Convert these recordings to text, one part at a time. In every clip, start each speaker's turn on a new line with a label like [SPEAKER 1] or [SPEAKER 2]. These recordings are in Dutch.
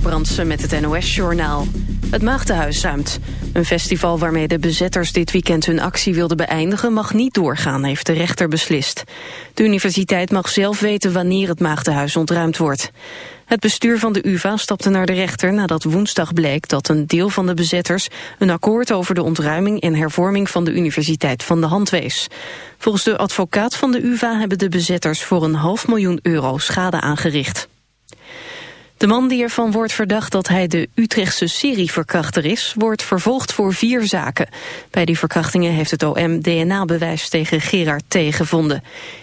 [SPEAKER 1] Brandsen met het NOS-journaal. Het Maagdenhuis zuimt. Een festival waarmee de bezetters dit weekend hun actie wilden beëindigen... mag niet doorgaan, heeft de rechter beslist. De universiteit mag zelf weten wanneer het Maagdenhuis ontruimd wordt. Het bestuur van de UvA stapte naar de rechter nadat woensdag bleek... dat een deel van de bezetters een akkoord over de ontruiming... en hervorming van de universiteit van de hand wees. Volgens de advocaat van de UvA hebben de bezetters... voor een half miljoen euro schade aangericht. De man die ervan wordt verdacht dat hij de Utrechtse serieverkrachter is... wordt vervolgd voor vier zaken. Bij die verkrachtingen heeft het OM DNA-bewijs tegen Gerard T. gevonden.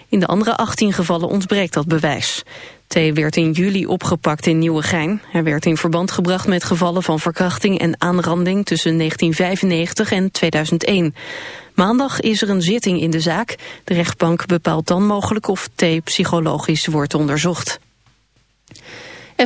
[SPEAKER 1] In de andere 18 gevallen ontbreekt dat bewijs. T. werd in juli opgepakt in Nieuwegein. Hij werd in verband gebracht met gevallen van verkrachting en aanranding... tussen 1995 en 2001. Maandag is er een zitting in de zaak. De rechtbank bepaalt dan mogelijk of T. psychologisch wordt onderzocht.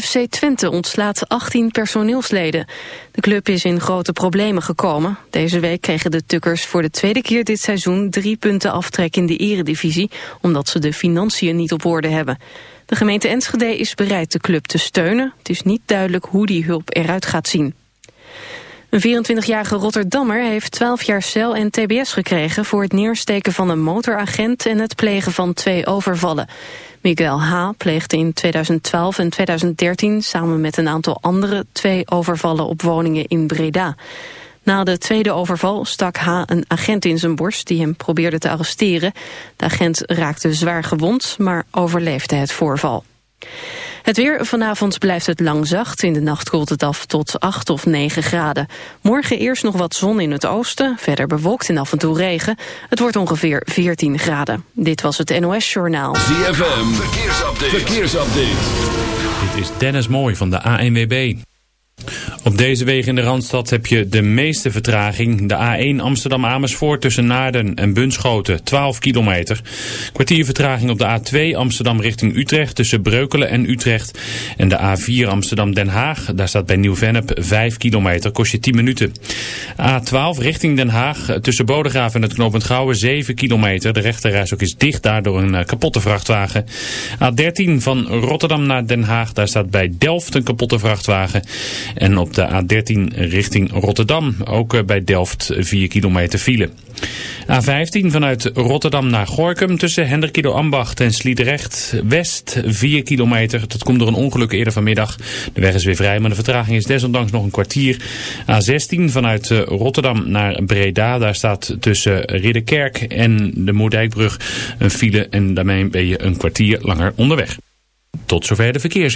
[SPEAKER 1] FC Twente ontslaat 18 personeelsleden. De club is in grote problemen gekomen. Deze week kregen de Tukkers voor de tweede keer dit seizoen drie punten aftrek in de eredivisie, omdat ze de financiën niet op orde hebben. De gemeente Enschede is bereid de club te steunen. Het is niet duidelijk hoe die hulp eruit gaat zien. Een 24-jarige Rotterdammer heeft 12 jaar cel en tbs gekregen... voor het neersteken van een motoragent en het plegen van twee overvallen. Miguel H. pleegde in 2012 en 2013 samen met een aantal anderen... twee overvallen op woningen in Breda. Na de tweede overval stak H. een agent in zijn borst die hem probeerde te arresteren. De agent raakte zwaar gewond, maar overleefde het voorval. Het weer vanavond blijft het lang zacht. In de nacht koelt het af tot 8 of 9 graden. Morgen eerst nog wat zon in het oosten. Verder bewolkt en af en toe regen. Het wordt ongeveer 14 graden. Dit was het NOS Journaal.
[SPEAKER 2] ZFM, verkeersupdate. verkeersupdate.
[SPEAKER 3] Dit is Dennis Mooi van de ANWB. Op deze wegen in de Randstad heb je de meeste vertraging. De A1 Amsterdam-Amersfoort tussen Naarden en Bunschoten, 12 kilometer. Kwartier vertraging op de A2 Amsterdam richting Utrecht tussen Breukelen en Utrecht. En de A4 Amsterdam-Den Haag, daar staat bij Nieuw-Vennep 5 kilometer, kost je 10 minuten. A12 richting Den Haag tussen Bodegraaf en het knooppunt Gouwen 7 kilometer. De rechterreis ook is dicht daardoor een eh, kapotte vrachtwagen. A13 van Rotterdam naar Den Haag, daar staat bij Delft een kapotte vrachtwagen. En op de A13 richting Rotterdam, ook eh, bij Delft 4 kilometer file. A15 vanuit Rotterdam naar Gorkum tussen Hendrikido Ambacht en Sliedrecht West 4 kilometer. Dat komt door een ongeluk eerder vanmiddag. De weg is weer vrij, maar de vertraging is desondanks nog een kwartier. A16 vanuit eh, Rotterdam naar Breda. Daar staat tussen Ridderkerk en de Moerdijkbrug een file en daarmee ben je een kwartier langer onderweg. Tot zover de verkeers.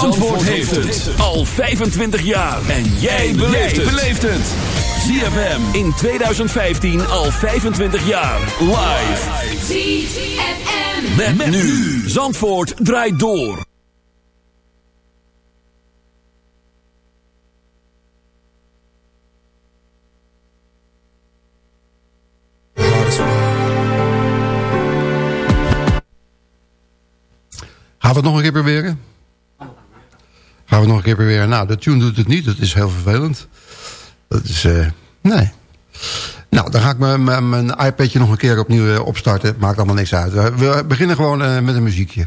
[SPEAKER 2] Zandvoort heeft het al 25 jaar. En jij beleeft het. ZFM in 2015 al 25 jaar. Live.
[SPEAKER 4] ZFM.
[SPEAKER 2] Met nu. Zandvoort draait door.
[SPEAKER 5] Gaan we het nog een keer proberen? Gaan we nog een keer proberen. Nou, de tune doet het niet. Dat is heel vervelend. Dat is... Uh, nee. Nou, dan ga ik mijn, iPadje nog een keer opnieuw eh, opstarten. Maakt allemaal niks uit. We beginnen gewoon uh, met een muziekje.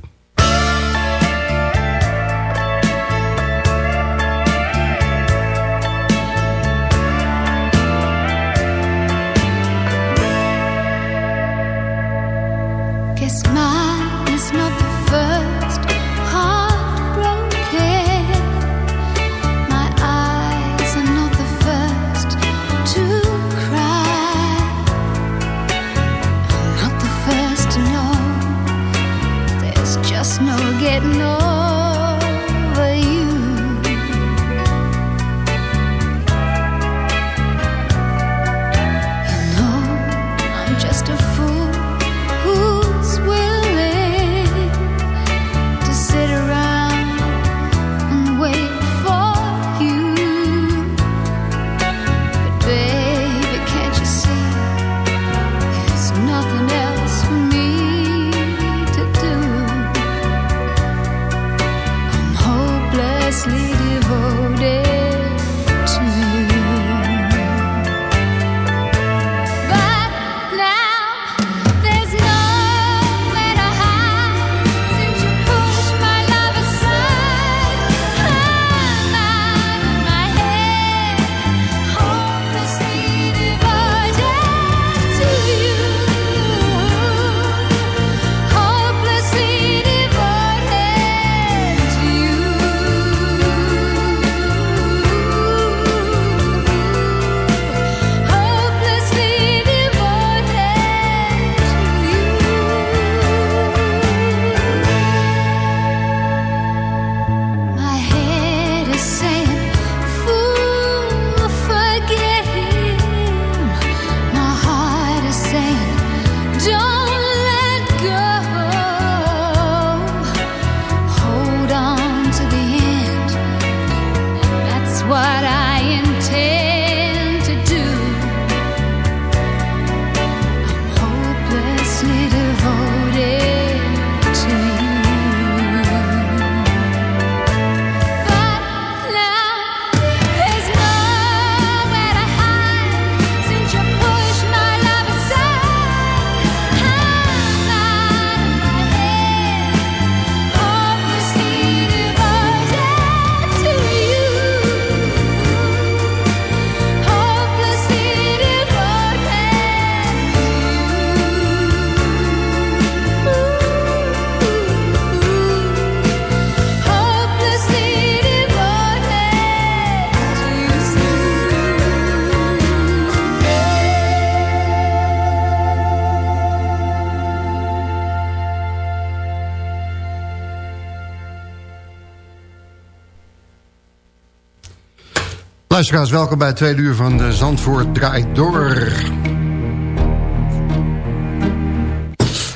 [SPEAKER 5] Luisteraars, welkom bij het tweede uur van de Zandvoort Draait Door.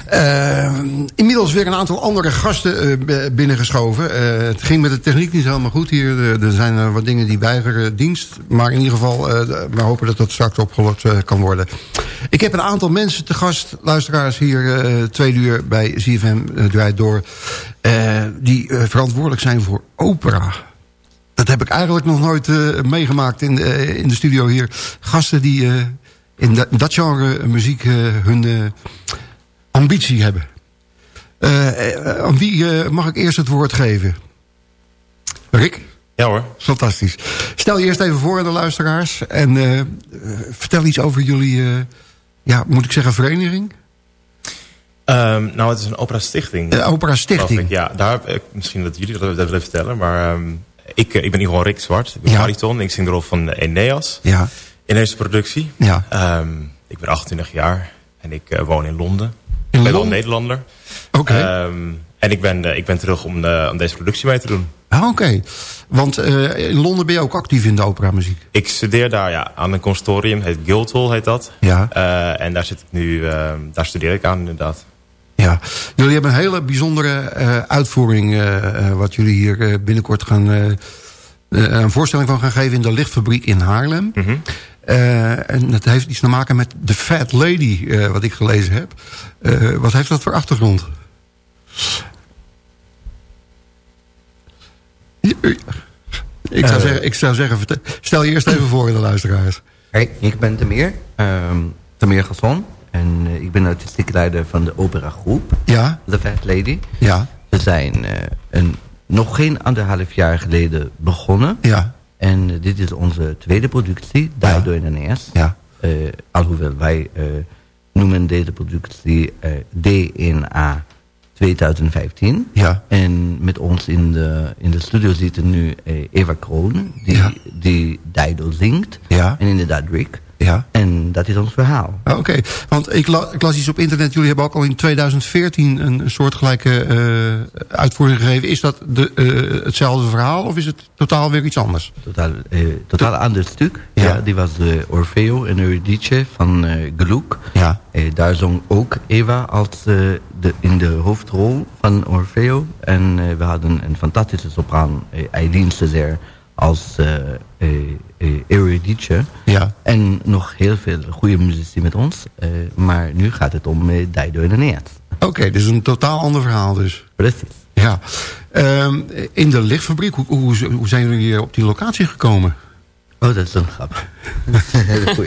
[SPEAKER 5] Eh, inmiddels weer een aantal andere gasten eh, binnengeschoven. Eh, het ging met de techniek niet helemaal goed hier. Er- zijn wat dingen die weigeren dienst. Maar in ieder geval, we hopen dat dat straks opgelost kan worden. Ik heb een aantal mensen te gast, luisteraars, hier tweede uur bij ZFM Draait Door. die verantwoordelijk zijn voor opera. Dat heb ik eigenlijk nog nooit eh, meegemaakt in, de- in de studio hier. Gasten die eh, in dat, dat genre muziek eh, hun eh, ambitie hebben. Eh, eh, aan wie eh, mag ik eerst het woord geven? Rick?
[SPEAKER 6] Ja hoor.
[SPEAKER 5] Fantastisch. Stel je eerst even voor aan de luisteraars. En eh, eh, vertel iets over jullie, eh, ja, moet ik zeggen, vereniging?
[SPEAKER 6] Ehm, nou, het is een opera stichting.
[SPEAKER 5] Eh, opera Stichting.
[SPEAKER 6] ik. Ja, daar heb ik, misschien dat jullie dat willen vertellen. Maar ehm, ik, eh, ik ben gewoon Rick Zwart. Ik ben
[SPEAKER 5] Ja.
[SPEAKER 6] bariton. Ik zing de rol van eh, Eneas
[SPEAKER 5] Ja,
[SPEAKER 6] in deze productie.
[SPEAKER 5] ja.
[SPEAKER 6] Ehm, ik ben 28 jaar en ik eh, woon in Londen.
[SPEAKER 5] In
[SPEAKER 6] ik ben al
[SPEAKER 5] Londen?
[SPEAKER 6] Nederlander.
[SPEAKER 5] Oké.
[SPEAKER 6] Ehm, en ik ben, ik ben terug om, om deze productie mee te doen.
[SPEAKER 5] Ah, Oké. Want in Londen ben je ook actief in de operamuziek.
[SPEAKER 6] Ik studeer daar ja, aan een consortium, heet Guildhall heet dat.
[SPEAKER 5] Ja.
[SPEAKER 6] En daar zit ik nu, ehm, daar studeer ik aan inderdaad.
[SPEAKER 5] Ja, jullie hebben een hele bijzondere eh, uitvoering... eh, eh, wat jullie hier binnenkort gaan... een voorstelling van gaan geven in de lichtfabriek in Haarlem.
[SPEAKER 6] Mhm.
[SPEAKER 5] En dat heeft iets te maken met The Fat Lady, wat ik gelezen heb. Wat heeft dat voor achtergrond? Ik zou, zeggen, ik zou zeggen, stel je eerst even voor in de luisteraars.
[SPEAKER 7] Hey, ik ben Tamir, ehm Tamir Gasson. En eh, ik ben artistiek leider van de operagroep,
[SPEAKER 5] Ja,
[SPEAKER 7] The Fat Lady.
[SPEAKER 5] ja,
[SPEAKER 7] We zijn eh, een, nog geen anderhalf jaar geleden begonnen.
[SPEAKER 5] ja,
[SPEAKER 7] En eh, dit is onze tweede productie, Daardoor in eerst.
[SPEAKER 5] ja.
[SPEAKER 7] Alhoewel wij noemen deze productie DNA 2015.
[SPEAKER 5] Ja.
[SPEAKER 7] En met ons in de, in de studio zitten nu Eva Kroon, die,
[SPEAKER 5] Ja.
[SPEAKER 7] die Dido zingt.
[SPEAKER 5] Ja.
[SPEAKER 7] En inderdaad Rick.
[SPEAKER 5] Ja.
[SPEAKER 7] En dat is ons verhaal.
[SPEAKER 5] Ah, Oké, want ik, la- ik las iets op internet. Jullie hebben ook al in 2014 een, soortgelijke eh, uitvoering gegeven. Is dat de, eh, hetzelfde verhaal of is het totaal weer iets anders?
[SPEAKER 7] Totaal, eh, totaal ander stuk.
[SPEAKER 5] Ja.
[SPEAKER 7] Ja. die was Orfeo en Eurydice van Gluck.
[SPEAKER 5] Ja.
[SPEAKER 7] Daar zong ook Eva als, de, in de hoofdrol van Orfeo. En we hadden een fantastische sopraan, Eileen Césaire, als eh eh, eh, Eurydice.
[SPEAKER 5] Ja.
[SPEAKER 7] En nog heel veel goede muzici met ons. Maar nu gaat het om eh, Dido en Aeneas.
[SPEAKER 5] Oké, dus een totaal ander verhaal dus.
[SPEAKER 7] Precies.
[SPEAKER 5] Ja. Ehm, in de lichtfabriek, hoe, hoe, hoe zijn jullie op die locatie gekomen?
[SPEAKER 7] Oh, dat is een grap.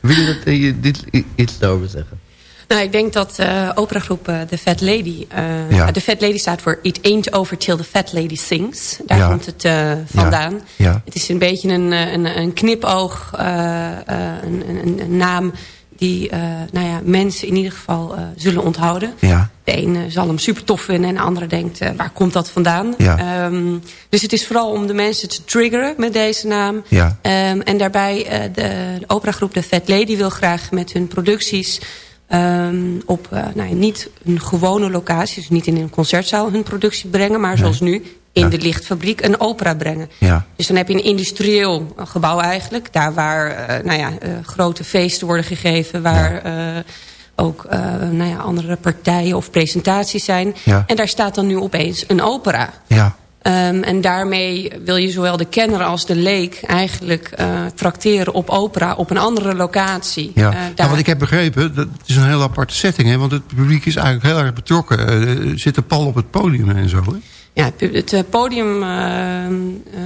[SPEAKER 7] Wil je dat, je dit iets daarover zeggen?
[SPEAKER 8] Nou, ik denk dat eh operagroep eh, The Fat Lady... eh
[SPEAKER 5] Ja.
[SPEAKER 8] The Fat Lady staat voor It Ain't Over Till The Fat Lady Sings. Daar
[SPEAKER 5] Ja.
[SPEAKER 8] komt het vandaan.
[SPEAKER 5] Ja.
[SPEAKER 8] Het is een beetje een, een, een knipoog, een, een, een naam... die eh, nou ja, mensen in ieder geval eh, zullen onthouden.
[SPEAKER 5] Ja.
[SPEAKER 8] De een eh, zal hem super tof vinden en de andere denkt, waar komt dat vandaan?
[SPEAKER 5] Ja.
[SPEAKER 8] Ehm, dus het is vooral om de mensen te triggeren met deze naam.
[SPEAKER 5] Ja.
[SPEAKER 8] Ehm, en daarbij de, de operagroep The Fat Lady wil graag met hun producties... ehm, op eh, nou ja, niet een gewone locatie, dus niet in een concertzaal hun productie brengen... maar zoals nu in
[SPEAKER 5] Ja.
[SPEAKER 8] de lichtfabriek een opera brengen.
[SPEAKER 5] Ja.
[SPEAKER 8] Dus dan heb je een industrieel gebouw eigenlijk. Daar waar eh, nou ja, eh, grote feesten worden gegeven. Waar ook nou ja, andere partijen of presentaties zijn.
[SPEAKER 5] Ja.
[SPEAKER 8] En daar staat dan nu opeens een opera.
[SPEAKER 5] Ja.
[SPEAKER 8] Ehm, en daarmee wil je zowel de kenner als de leek eigenlijk eh trakteren op opera op een andere locatie.
[SPEAKER 5] Ja.
[SPEAKER 8] Eh,
[SPEAKER 5] Nou,
[SPEAKER 8] daar-
[SPEAKER 5] wat ik heb begrepen, dat is een heel aparte setting. Hè? Want het publiek is eigenlijk heel erg betrokken. Eh, Er zitten pal op het podium en zo. Hè?
[SPEAKER 8] Ja, het podium eh, eh,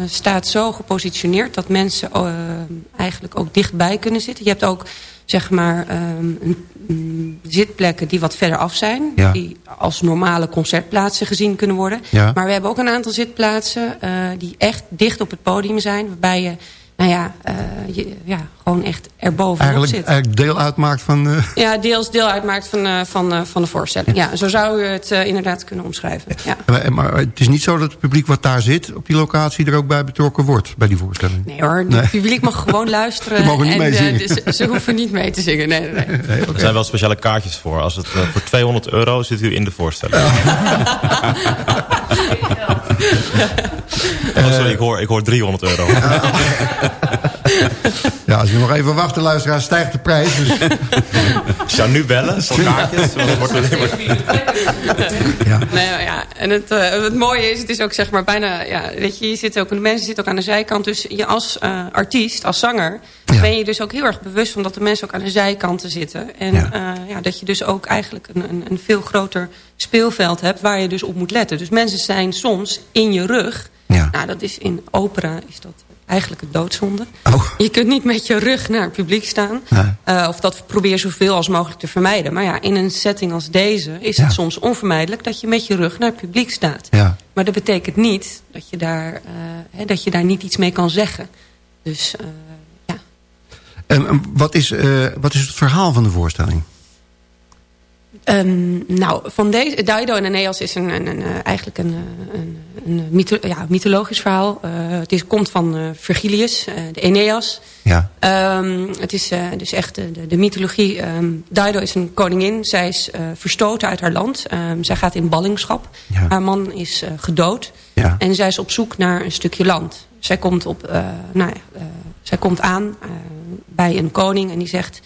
[SPEAKER 8] staat zo gepositioneerd dat mensen eigenlijk ook dichtbij kunnen zitten. Je hebt ook zeg maar ehm, een zitplekken die wat verder af zijn.
[SPEAKER 5] Ja.
[SPEAKER 8] Die als normale concertplaatsen gezien kunnen worden.
[SPEAKER 5] Ja.
[SPEAKER 8] Maar we hebben ook een aantal zitplaatsen eh, die echt dicht op het podium zijn. Waarbij je, nou ja, eh, je ja, gewoon echt erbovenop
[SPEAKER 5] Eigenlijk,
[SPEAKER 8] zit.
[SPEAKER 5] eigenlijk deel uitmaakt van... eh,
[SPEAKER 8] Ja, deels deel uitmaakt van, eh, van, eh, van de voorstelling. Ja, zo zou u het inderdaad kunnen omschrijven. Ja.
[SPEAKER 5] maar, maar het is niet zo dat het publiek wat daar zit op die locatie er ook bij betrokken wordt bij die voorstelling.
[SPEAKER 8] Nee hoor, het publiek mag gewoon luisteren.
[SPEAKER 5] Ze mogen niet
[SPEAKER 8] en,
[SPEAKER 5] meezingen.
[SPEAKER 8] eh, dus ze hoeven niet mee te zingen. Nee, nee, nee.
[SPEAKER 6] Er zijn wel speciale kaartjes voor. Als het, voor 200 euro zit u in de voorstelling. Oh, sorry, ik hoor, ik hoor 300 euro.
[SPEAKER 5] Ja, als we nog even wachten, luisteraar, stijgt de prijs. Dus,
[SPEAKER 6] Ik zou nu bellen voor kaartjes. want het wordt alleen maar-
[SPEAKER 5] ja.
[SPEAKER 8] Ja. En het, eh, het mooie is, het is ook zeg maar bijna... Ja, weet je, je zit ook, de mensen zitten ook aan de zijkant. Dus je als eh, artiest, als zanger...
[SPEAKER 5] Ja.
[SPEAKER 8] ben je dus ook heel erg bewust van dat de mensen ook aan de zijkanten zitten. En
[SPEAKER 5] Ja.
[SPEAKER 8] ja. ja, dat je dus ook eigenlijk een, een, een veel groter speelveld hebt... waar je dus op moet letten. Dus mensen zijn soms in je rug.
[SPEAKER 5] Ja.
[SPEAKER 8] Nou, dat is in opera is dat eigenlijk het doodzonde.
[SPEAKER 5] Oh.
[SPEAKER 8] Je kunt niet met je rug naar het publiek staan.
[SPEAKER 5] Nee.
[SPEAKER 8] Eh, of dat probeer zoveel als mogelijk te vermijden. Maar ja, in een setting als deze is
[SPEAKER 5] Ja.
[SPEAKER 8] het soms onvermijdelijk... dat je met je rug naar het publiek staat.
[SPEAKER 5] Ja.
[SPEAKER 8] Maar dat betekent niet dat je daar, eh, hè, dat je daar niet iets mee kan zeggen. Dus eh, ja.
[SPEAKER 5] En, wat, is, wat is het verhaal van de voorstelling?
[SPEAKER 8] Ehm, nou, van deze, Dido en Aeneas is een, een, een, eh, eigenlijk een, eh, een, een mytho- ja, mythologisch verhaal. Eh, het is, komt van eh, Virgilius, de Aeneas.
[SPEAKER 5] Ja.
[SPEAKER 8] Ehm, het is dus echt de, de, mythologie. Ehm, Dido is een koningin. Zij is verstoten uit haar land. Zij gaat in ballingschap.
[SPEAKER 5] Ja.
[SPEAKER 8] Haar man is gedood.
[SPEAKER 5] Ja.
[SPEAKER 8] En zij is op zoek naar een stukje land. Zij komt, op, nou, zij komt aan bij een koning en die zegt...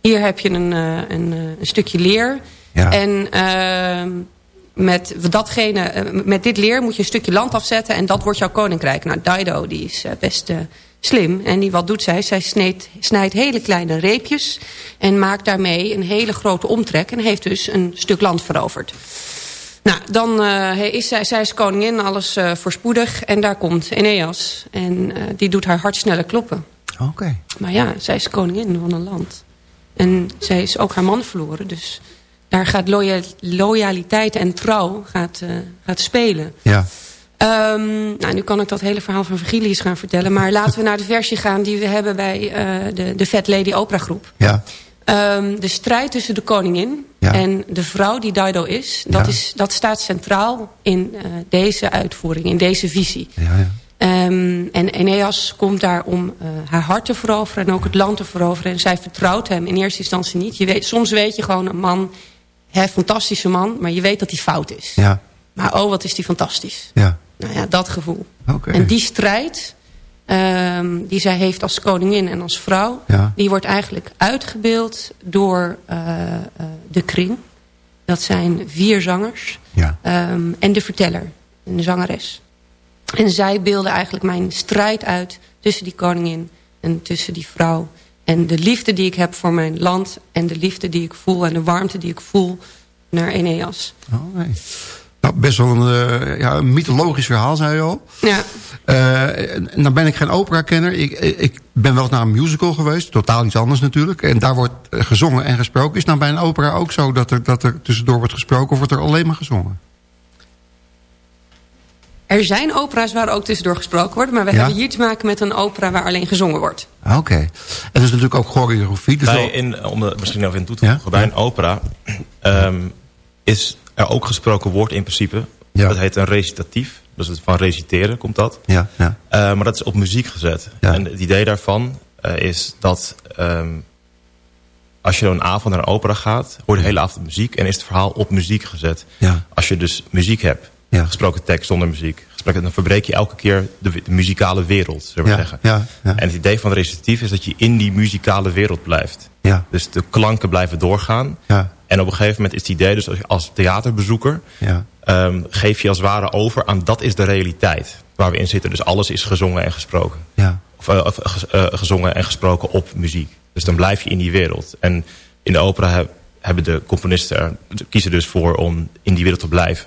[SPEAKER 8] hier heb je een, een, een stukje leer.
[SPEAKER 5] Ja.
[SPEAKER 8] En ehm, met, datgene, eh, met dit leer moet je een stukje land afzetten... en dat wordt jouw koninkrijk. Nou, Dido die is eh, best eh, slim. En die, wat doet zij? Zij snijdt, snijdt hele kleine reepjes... en maakt daarmee een hele grote omtrek... en heeft dus een stuk land veroverd. Nou, dan is zij, zij is koningin, alles eh, voorspoedig. En daar komt Aeneas. En die doet haar hart sneller kloppen.
[SPEAKER 5] Oké.
[SPEAKER 8] Maar ja, zij is koningin van een land. En zij is ook haar man verloren. Dus daar gaat loya- loyaliteit en trouw gaat, eh, gaat spelen.
[SPEAKER 5] Ja.
[SPEAKER 8] Ehm, nou, nu kan ik dat hele verhaal van Virgilius gaan vertellen. Maar laten we naar de versie gaan die we hebben bij eh, de, de Fat Lady Opera Groep.
[SPEAKER 5] Ja.
[SPEAKER 8] Ehm, de strijd tussen de koningin
[SPEAKER 5] Ja.
[SPEAKER 8] en de vrouw die Dido is... dat,
[SPEAKER 5] Ja.
[SPEAKER 8] is, dat staat centraal in eh, deze uitvoering, in deze visie.
[SPEAKER 5] Ja, ja.
[SPEAKER 8] Ehm, en Eneas komt daar om haar hart te veroveren en ook het land te veroveren. En zij vertrouwt hem in eerste instantie niet. Je weet, soms weet je gewoon een man, hè, fantastische man, maar je weet dat hij fout is.
[SPEAKER 5] Ja,
[SPEAKER 8] Maar oh, wat is die fantastisch.
[SPEAKER 5] ja.
[SPEAKER 8] Nou ja, dat gevoel.
[SPEAKER 5] Oké.
[SPEAKER 8] En die strijd ehm, die zij heeft als koningin en als vrouw...
[SPEAKER 5] Ja.
[SPEAKER 8] die wordt eigenlijk uitgebeeld door eh, eh, de kring. Dat zijn vier zangers.
[SPEAKER 5] Ja.
[SPEAKER 8] Ehm, en de verteller, en de zangeres. En zij beelden eigenlijk mijn strijd uit tussen die koningin en tussen die vrouw. En de liefde die ik heb voor mijn land en de liefde die ik voel... en de warmte die ik voel naar Eneas.
[SPEAKER 5] Oh, nee. Nou, best wel een, eh, ja, een mythologisch verhaal, zei je al.
[SPEAKER 8] Ja.
[SPEAKER 5] En nou ben ik geen opera-kenner. Ik, ik ben wel eens naar een musical geweest. Totaal iets anders natuurlijk. En daar wordt eh, gezongen en gesproken. Is nou bij een opera ook zo dat er, dat er tussendoor wordt gesproken... of wordt er alleen maar gezongen?
[SPEAKER 8] Er zijn opera's waar ook tussendoor gesproken wordt... maar we
[SPEAKER 5] Ja?
[SPEAKER 8] hebben hier te maken met een opera waar alleen gezongen wordt.
[SPEAKER 5] Ah, Oké. En er is natuurlijk ook choreografie. Dus
[SPEAKER 6] Bij, in, om er misschien even in toe te
[SPEAKER 5] Ja?
[SPEAKER 6] voegen. Bij een opera ehm, is er ook gesproken woord in principe.
[SPEAKER 5] Ja.
[SPEAKER 6] Dat heet een recitatief. Dus het van reciteren komt dat.
[SPEAKER 5] Ja, ja.
[SPEAKER 6] Eh, maar dat is op muziek gezet.
[SPEAKER 5] Ja.
[SPEAKER 6] En het idee daarvan eh, is dat ehm, als je een avond naar een opera gaat, hoor je de hele avond muziek en is het verhaal op muziek gezet.
[SPEAKER 5] Ja.
[SPEAKER 6] Als je dus muziek hebt,
[SPEAKER 5] Ja.
[SPEAKER 6] gesproken tekst zonder muziek, gesproken, dan verbreek je elke keer de, de muzikale wereld, zullen we
[SPEAKER 5] Ja,
[SPEAKER 6] zeggen.
[SPEAKER 5] ja, ja.
[SPEAKER 6] En het idee van het recitatief is dat je in die muzikale wereld blijft.
[SPEAKER 5] Ja.
[SPEAKER 6] Dus de klanken blijven doorgaan.
[SPEAKER 5] Ja.
[SPEAKER 6] En op een gegeven moment is het idee, dus als, theaterbezoeker,
[SPEAKER 5] Ja.
[SPEAKER 6] ehm, geef je als het ware over aan dat is de realiteit waar we in zitten. Dus alles is gezongen en gesproken.
[SPEAKER 5] Ja.
[SPEAKER 6] Of, eh, ges- eh, gezongen en gesproken op muziek. Dus dan blijf je in die wereld. En in de opera heb- hebben de componisten er, kiezen dus voor om in die wereld te blijven.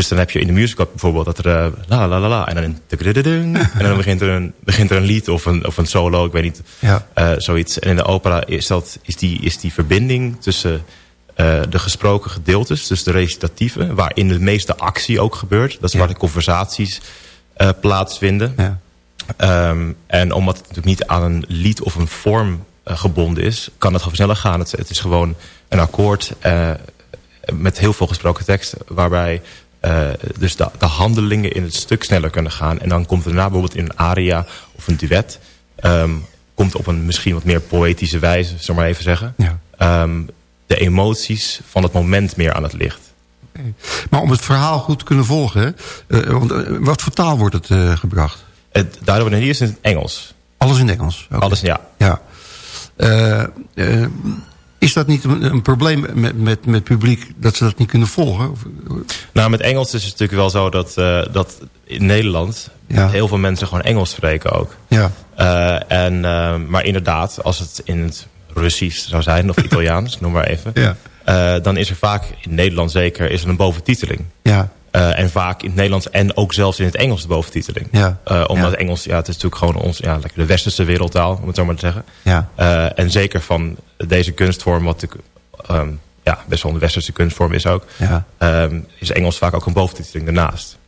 [SPEAKER 6] Dus dan heb je in de musical bijvoorbeeld dat er eh, la la la la en dan een en dan begint er een, begint er een lied of een, of een solo, ik weet niet,
[SPEAKER 5] Ja.
[SPEAKER 6] eh, zoiets. En in de opera is, dat, is, die, is die verbinding tussen eh, de gesproken gedeeltes, dus de recitatieve, waarin de meeste actie ook gebeurt. Dat is
[SPEAKER 5] Ja.
[SPEAKER 6] waar de conversaties plaatsvinden.
[SPEAKER 5] Ja.
[SPEAKER 6] Ehm, en omdat het natuurlijk niet aan een lied of een vorm gebonden is, kan het gewoon sneller gaan. Het, het is gewoon een akkoord met heel veel gesproken tekst, waarbij eh, dus de, de handelingen in het stuk sneller kunnen gaan. En dan komt er daarna bijvoorbeeld in een aria of een duet, ehm, komt op een misschien wat meer poëtische wijze, zal maar even zeggen,
[SPEAKER 5] Ja.
[SPEAKER 6] ehm, de emoties van het moment meer aan het licht.
[SPEAKER 5] Maar om het verhaal goed te kunnen volgen... hè, eh, want, eh, wat voor taal wordt het eh, gebracht?
[SPEAKER 6] Het, daardoor hier is het in het Engels.
[SPEAKER 5] Alles in Engels?
[SPEAKER 6] Alles, ja.
[SPEAKER 5] Ja. Eh, eh, is dat niet een, een probleem met, met, met publiek dat ze dat niet kunnen volgen? Of-
[SPEAKER 6] Nou, met Engels is het natuurlijk wel zo dat, eh, dat in Nederland
[SPEAKER 5] Ja.
[SPEAKER 6] heel veel mensen gewoon Engels spreken ook.
[SPEAKER 5] ja,
[SPEAKER 6] Eh, en, eh, maar inderdaad, als het in het Russisch zou zijn, of Italiaans, noem maar even.
[SPEAKER 5] ja,
[SPEAKER 6] eh, dan is er vaak, in Nederland zeker, is er een boventiteling.
[SPEAKER 5] ja,
[SPEAKER 6] Eh, en vaak in het Nederlands en ook zelfs in het Engels de boventiteling.
[SPEAKER 5] Ja.
[SPEAKER 6] Eh, omdat
[SPEAKER 5] Ja.
[SPEAKER 6] Engels, ja, het is natuurlijk gewoon ons, ja, de westerse wereldtaal, om het zo maar te zeggen.
[SPEAKER 5] ja,
[SPEAKER 6] Eh, en zeker van deze kunstvorm, wat natuurlijk ehm, ja, best wel een westerse kunstvorm is ook,
[SPEAKER 5] ja.
[SPEAKER 6] ehm, is Engels vaak ook een boventiteling daarnaast.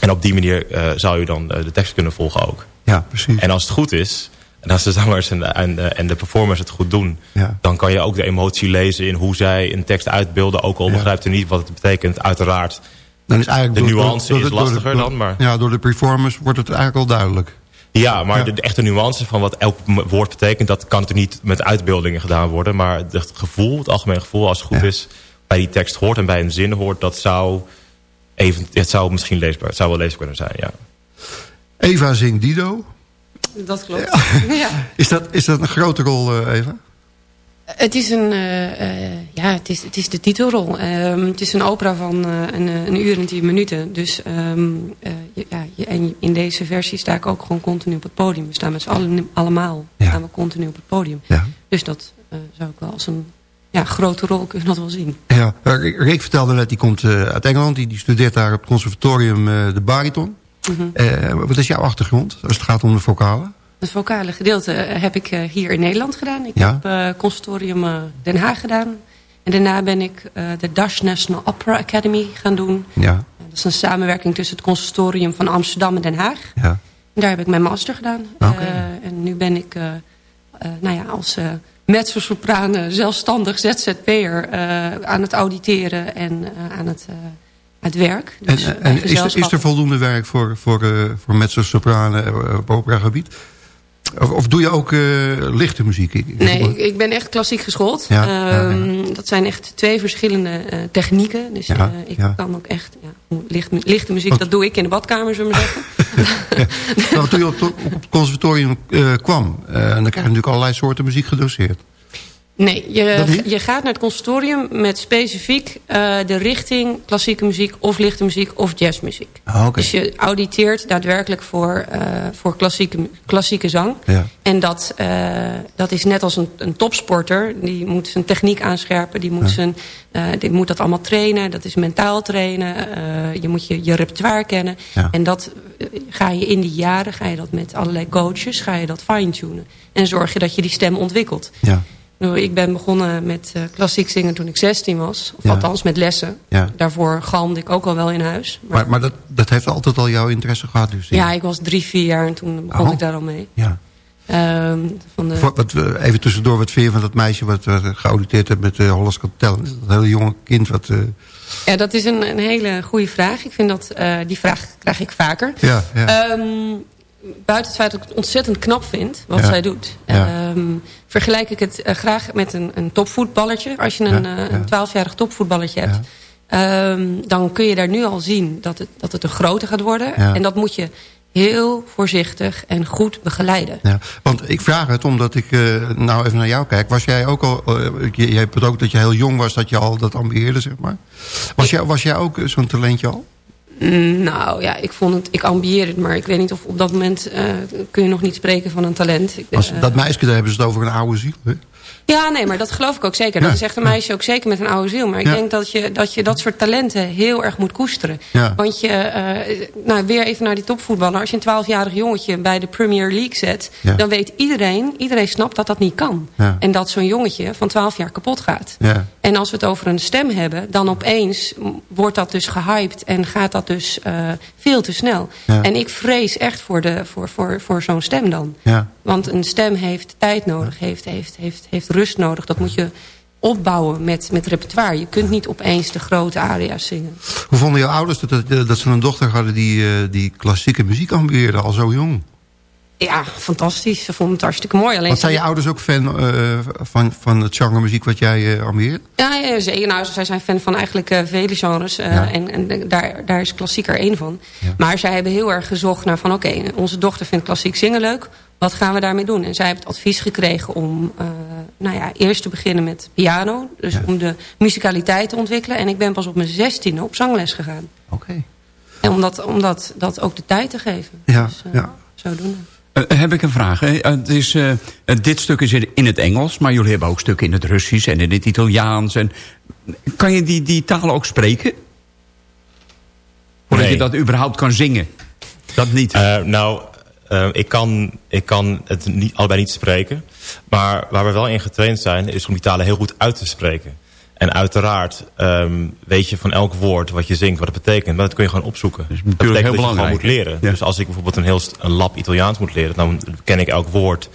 [SPEAKER 6] En op die manier zou je dan de tekst kunnen volgen ook.
[SPEAKER 5] Ja, precies.
[SPEAKER 6] En als het goed is, en als de zangers en de, en, de- en de performers het goed doen...
[SPEAKER 5] Ja.
[SPEAKER 6] dan kan je ook de emotie lezen in hoe zij een tekst uitbeelden. Ook al begrijpt u niet wat het betekent, uiteraard.
[SPEAKER 5] Dan is eigenlijk
[SPEAKER 6] de
[SPEAKER 5] door-
[SPEAKER 6] nuance
[SPEAKER 5] door-
[SPEAKER 6] is
[SPEAKER 5] door
[SPEAKER 6] lastiger
[SPEAKER 5] door-
[SPEAKER 6] dan, maar-
[SPEAKER 5] Ja, door de performance wordt het eigenlijk al duidelijk.
[SPEAKER 6] Ja, maar
[SPEAKER 5] Ja.
[SPEAKER 6] De, de echte nuance van wat elk woord betekent... dat kan natuurlijk niet met uitbeeldingen gedaan worden. Maar het gevoel, het algemene gevoel, als het goed
[SPEAKER 5] Ja.
[SPEAKER 6] is... bij die tekst hoort en bij een zin hoort... dat zou, even, het zou misschien leesbaar, het zou wel leesbaar kunnen zijn, ja.
[SPEAKER 5] Eva zingt Dido.
[SPEAKER 8] Dat klopt. Ja.
[SPEAKER 5] Is dat, is dat een grote rol, eh, Eva?
[SPEAKER 8] Het is een, eh, eh, ja, het is, het is de titelrol. Ehm, het is een opera van eh, een, een uur en tien minuten. Dus ehm, eh, ja, en in deze versie sta ik ook gewoon continu op het podium. We staan met z'n allen allemaal
[SPEAKER 5] Ja.
[SPEAKER 8] staan we continu op het podium.
[SPEAKER 5] Ja.
[SPEAKER 8] Dus dat zou ik wel als een ja, grote rol kunnen dat wel zien.
[SPEAKER 5] Ja, Rick vertelde net, die komt uit Engeland. Die, die studeert daar op het conservatorium de bariton.
[SPEAKER 8] Mhm.
[SPEAKER 5] Wat is jouw achtergrond als het gaat om de vocalen?
[SPEAKER 8] Het vocale gedeelte eh, heb ik eh, hier in Nederland gedaan. Ik
[SPEAKER 5] Ja.
[SPEAKER 8] heb eh conservatorium eh, Den Haag gedaan. En daarna ben ik de Dutch National Opera Academy gaan doen.
[SPEAKER 5] Ja,
[SPEAKER 8] Dat is een samenwerking tussen het conservatorium van Amsterdam en Den Haag.
[SPEAKER 5] ja.
[SPEAKER 8] En daar heb ik mijn master gedaan.
[SPEAKER 5] Oké.
[SPEAKER 8] Eh, en nu ben ik nou ja, als uh, mezzo-sopraan zelfstandig ZZP'er aan het auditeren en aan het uit werk.
[SPEAKER 5] En,
[SPEAKER 8] Dus
[SPEAKER 5] en is, er, is er voldoende werk voor, voor, voor mezzo-sopranen op operagebied? Of, of doe je ook eh, lichte muziek? Ik-
[SPEAKER 8] Nee, ik, ik ben echt klassiek geschoold.
[SPEAKER 5] Ja, ja,
[SPEAKER 8] Ehm, Dat zijn echt twee verschillende eh, technieken. Dus eh, ik kan ook echt... Ja, licht, lichte muziek, dat doe ik in de badkamer, zullen we maar zeggen.
[SPEAKER 5] Nou, toen je op, op het conservatorium kwam, eh, dan krijg je natuurlijk allerlei soorten muziek gedoseerd.
[SPEAKER 8] Nee, je, je gaat naar het conservatorium met specifiek eh, de richting klassieke muziek of lichte muziek of jazzmuziek.
[SPEAKER 5] Ah.
[SPEAKER 8] Dus je auditeert daadwerkelijk voor, eh, voor klassieke, klassieke zang.
[SPEAKER 5] Ja.
[SPEAKER 8] En dat, eh, dat is net als een, een topsporter. Die moet zijn techniek aanscherpen. Die moet, zijn, die moet dat allemaal trainen. Dat is mentaal trainen. je moet je, je repertoire kennen.
[SPEAKER 5] Ja.
[SPEAKER 8] En dat ga je in die jaren, ga je dat met allerlei coaches, ga je dat fine-tunen. En zorg je dat je die stem ontwikkelt.
[SPEAKER 5] Ja.
[SPEAKER 8] Nou, Ik ben begonnen met eh, klassiek zingen toen ik 16 was. Of
[SPEAKER 5] Ja.
[SPEAKER 8] althans met lessen.
[SPEAKER 5] Ja.
[SPEAKER 8] Daarvoor galmde ik ook al wel in huis. Maar,
[SPEAKER 5] Maar, maar dat, dat heeft altijd al jouw interesse gehad dus?
[SPEAKER 8] ja, ik was drie, vier jaar en toen begon
[SPEAKER 5] Oh.
[SPEAKER 8] ik daar al mee.
[SPEAKER 5] Ja.
[SPEAKER 8] Ehm, van de,
[SPEAKER 5] Wat, even tussendoor, wat vind je van dat meisje wat we geauditeerd hebben met uh, Hollands Talent? Dat hele jonge kind wat... eh,
[SPEAKER 8] Ja, dat is een, een hele goede vraag. Ik vind dat, eh, die vraag krijg ik vaker.
[SPEAKER 5] Ja, ja.
[SPEAKER 8] Ehm, buiten het feit dat ik het ontzettend knap vind, wat
[SPEAKER 5] Ja.
[SPEAKER 8] zij doet.
[SPEAKER 5] Ja.
[SPEAKER 8] ehm, vergelijk ik het eh, graag met een, een topvoetballetje. Als je een,
[SPEAKER 5] Ja,
[SPEAKER 8] eh, een 12-jarig topvoetballetje hebt. ehm, dan kun je daar nu al zien dat het, dat het een grote gaat worden. En dat moet je heel voorzichtig en goed begeleiden.
[SPEAKER 5] ja. Want ik vraag het omdat ik eh, nou even naar jou kijk. Was jij ook al... je, je hebt het ook dat je heel jong was, dat je al dat ambieerde, zeg maar. Was, jij, was jij ook zo'n talentje al?
[SPEAKER 8] Mm, Nou ja, ik vond het, ik ambieer het, maar ik weet niet of op dat moment eh, kun je nog niet spreken van een talent. Ik,
[SPEAKER 5] Als,
[SPEAKER 8] eh,
[SPEAKER 5] dat meisje, daar hebben ze het over een oude ziel. Hè?
[SPEAKER 8] Ja, nee, maar dat geloof ik ook zeker.
[SPEAKER 5] Ja,
[SPEAKER 8] Dat is echt een meisje ook zeker met een oude ziel. Maar ik
[SPEAKER 5] Ja.
[SPEAKER 8] denk dat je, dat je dat soort talenten heel erg moet koesteren.
[SPEAKER 5] Ja.
[SPEAKER 8] Want je, eh, nou weer even naar die topvoetballer. Als je een 12-jarig jongetje bij de Premier League zet...
[SPEAKER 5] Ja.
[SPEAKER 8] dan weet iedereen, iedereen snapt dat dat niet kan.
[SPEAKER 5] Ja.
[SPEAKER 8] En dat zo'n jongetje van 12 jaar kapot gaat.
[SPEAKER 5] Ja.
[SPEAKER 8] En als we het over een stem hebben, dan opeens wordt dat dus gehyped en gaat dat dus eh, veel te snel.
[SPEAKER 5] Ja.
[SPEAKER 8] En ik vrees echt voor, de, voor, voor, voor zo'n stem dan.
[SPEAKER 5] Ja.
[SPEAKER 8] Want een stem heeft tijd nodig, heeft, heeft, heeft, heeft rust nodig. Dat moet je opbouwen met, met repertoire. Je kunt niet opeens de grote aria's zingen.
[SPEAKER 5] Hoe vonden jouw ouders dat, dat, dat ze een dochter hadden die, eh, die klassieke muziek ambieerde, al zo jong?
[SPEAKER 8] Ja, fantastisch. Ze vonden het hartstikke mooi. Alleen
[SPEAKER 5] Want zijn je ouders ook fan eh, van, van het genre muziek wat jij uh, ambieert?
[SPEAKER 8] Ja, ja, zeker. Nou, zij zijn fan van eigenlijk uh, vele genres. Uh,
[SPEAKER 5] Ja.
[SPEAKER 8] En, en daar, daar is klassiek er één van.
[SPEAKER 5] Ja.
[SPEAKER 8] Maar zij hebben heel erg gezocht naar van... oké, onze dochter vindt klassiek zingen leuk. Wat gaan we daarmee doen? En zij hebben het advies gekregen om nou ja, eerst te beginnen met piano. Dus
[SPEAKER 5] Ja.
[SPEAKER 8] om de musicaliteit te ontwikkelen. En ik ben pas op mijn zestiende op zangles gegaan.
[SPEAKER 5] Oké.
[SPEAKER 8] En om dat, om dat, dat ook de tijd te geven.
[SPEAKER 5] Ja,
[SPEAKER 8] Dus,
[SPEAKER 5] ja.
[SPEAKER 8] Zodoende.
[SPEAKER 9] Uh, heb ik een vraag. Hè? Uh, het is, uh, dit stuk is in het Engels, maar jullie hebben ook stukken in het Russisch en in het Italiaans. En, kan je die, die talen ook spreken? Voordat
[SPEAKER 6] Nee.
[SPEAKER 9] je dat überhaupt kan zingen? Dat niet?
[SPEAKER 6] Uh, nou, ik, kan, ik kan het niet, allebei niet spreken. Maar waar we wel in getraind zijn, is om die talen heel goed uit te spreken. En uiteraard um, weet je van elk woord wat je zingt, wat het betekent. Maar dat kun je gewoon opzoeken.
[SPEAKER 9] Dat is
[SPEAKER 6] dat
[SPEAKER 9] natuurlijk
[SPEAKER 6] betekent
[SPEAKER 9] heel
[SPEAKER 6] dat je
[SPEAKER 9] belangrijk.
[SPEAKER 6] gewoon moet leren.
[SPEAKER 9] Ja.
[SPEAKER 6] Dus als ik bijvoorbeeld een, heel, een lab Italiaans moet leren... dan ken ik elk woord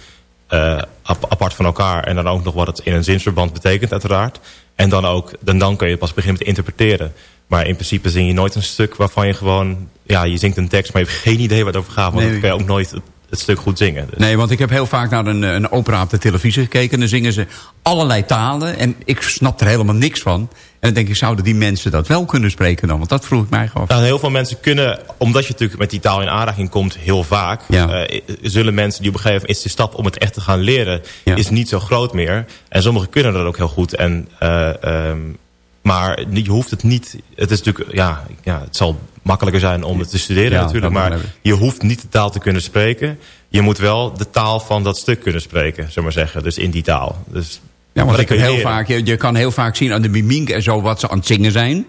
[SPEAKER 6] uh, ap apart van elkaar. En dan ook nog wat het in een zinsverband betekent uiteraard. En dan, ook, dan, dan kun je pas beginnen met interpreteren. Maar in principe zing je nooit een stuk waarvan je gewoon... Ja, je zingt een tekst, maar je hebt geen idee waar het over gaat. Want
[SPEAKER 9] Nee.
[SPEAKER 6] dan kun je ook nooit het, stuk goed zingen. Dus.
[SPEAKER 9] Nee, want ik heb heel vaak naar een, een opera op de televisie gekeken. En dan zingen ze allerlei talen. En ik snap er helemaal niks van. En dan denk ik, zouden die mensen dat wel kunnen spreken dan? Want dat vroeg ik mij gewoon.
[SPEAKER 6] Nou, heel veel mensen kunnen, omdat je natuurlijk met die taal in aanraking komt heel vaak...
[SPEAKER 9] Ja.
[SPEAKER 6] Uh, zullen mensen die op een gegeven moment... is de stap om het echt te gaan leren,
[SPEAKER 9] Ja.
[SPEAKER 6] is niet zo groot meer. En sommigen kunnen dat ook heel goed. En, uh, um, maar je hoeft het niet... Het is natuurlijk, ja, ja, het zal makkelijker zijn om het te studeren
[SPEAKER 9] Ja,
[SPEAKER 6] natuurlijk. Maar je hoeft niet de taal te kunnen spreken. Je moet wel de taal van dat stuk kunnen spreken, zullen maar zeggen. Dus in die taal. Dus
[SPEAKER 9] Ja, want ik heel
[SPEAKER 6] leren.
[SPEAKER 9] vaak, je, je kan heel vaak zien aan de mimiek en zo wat ze aan het zingen zijn.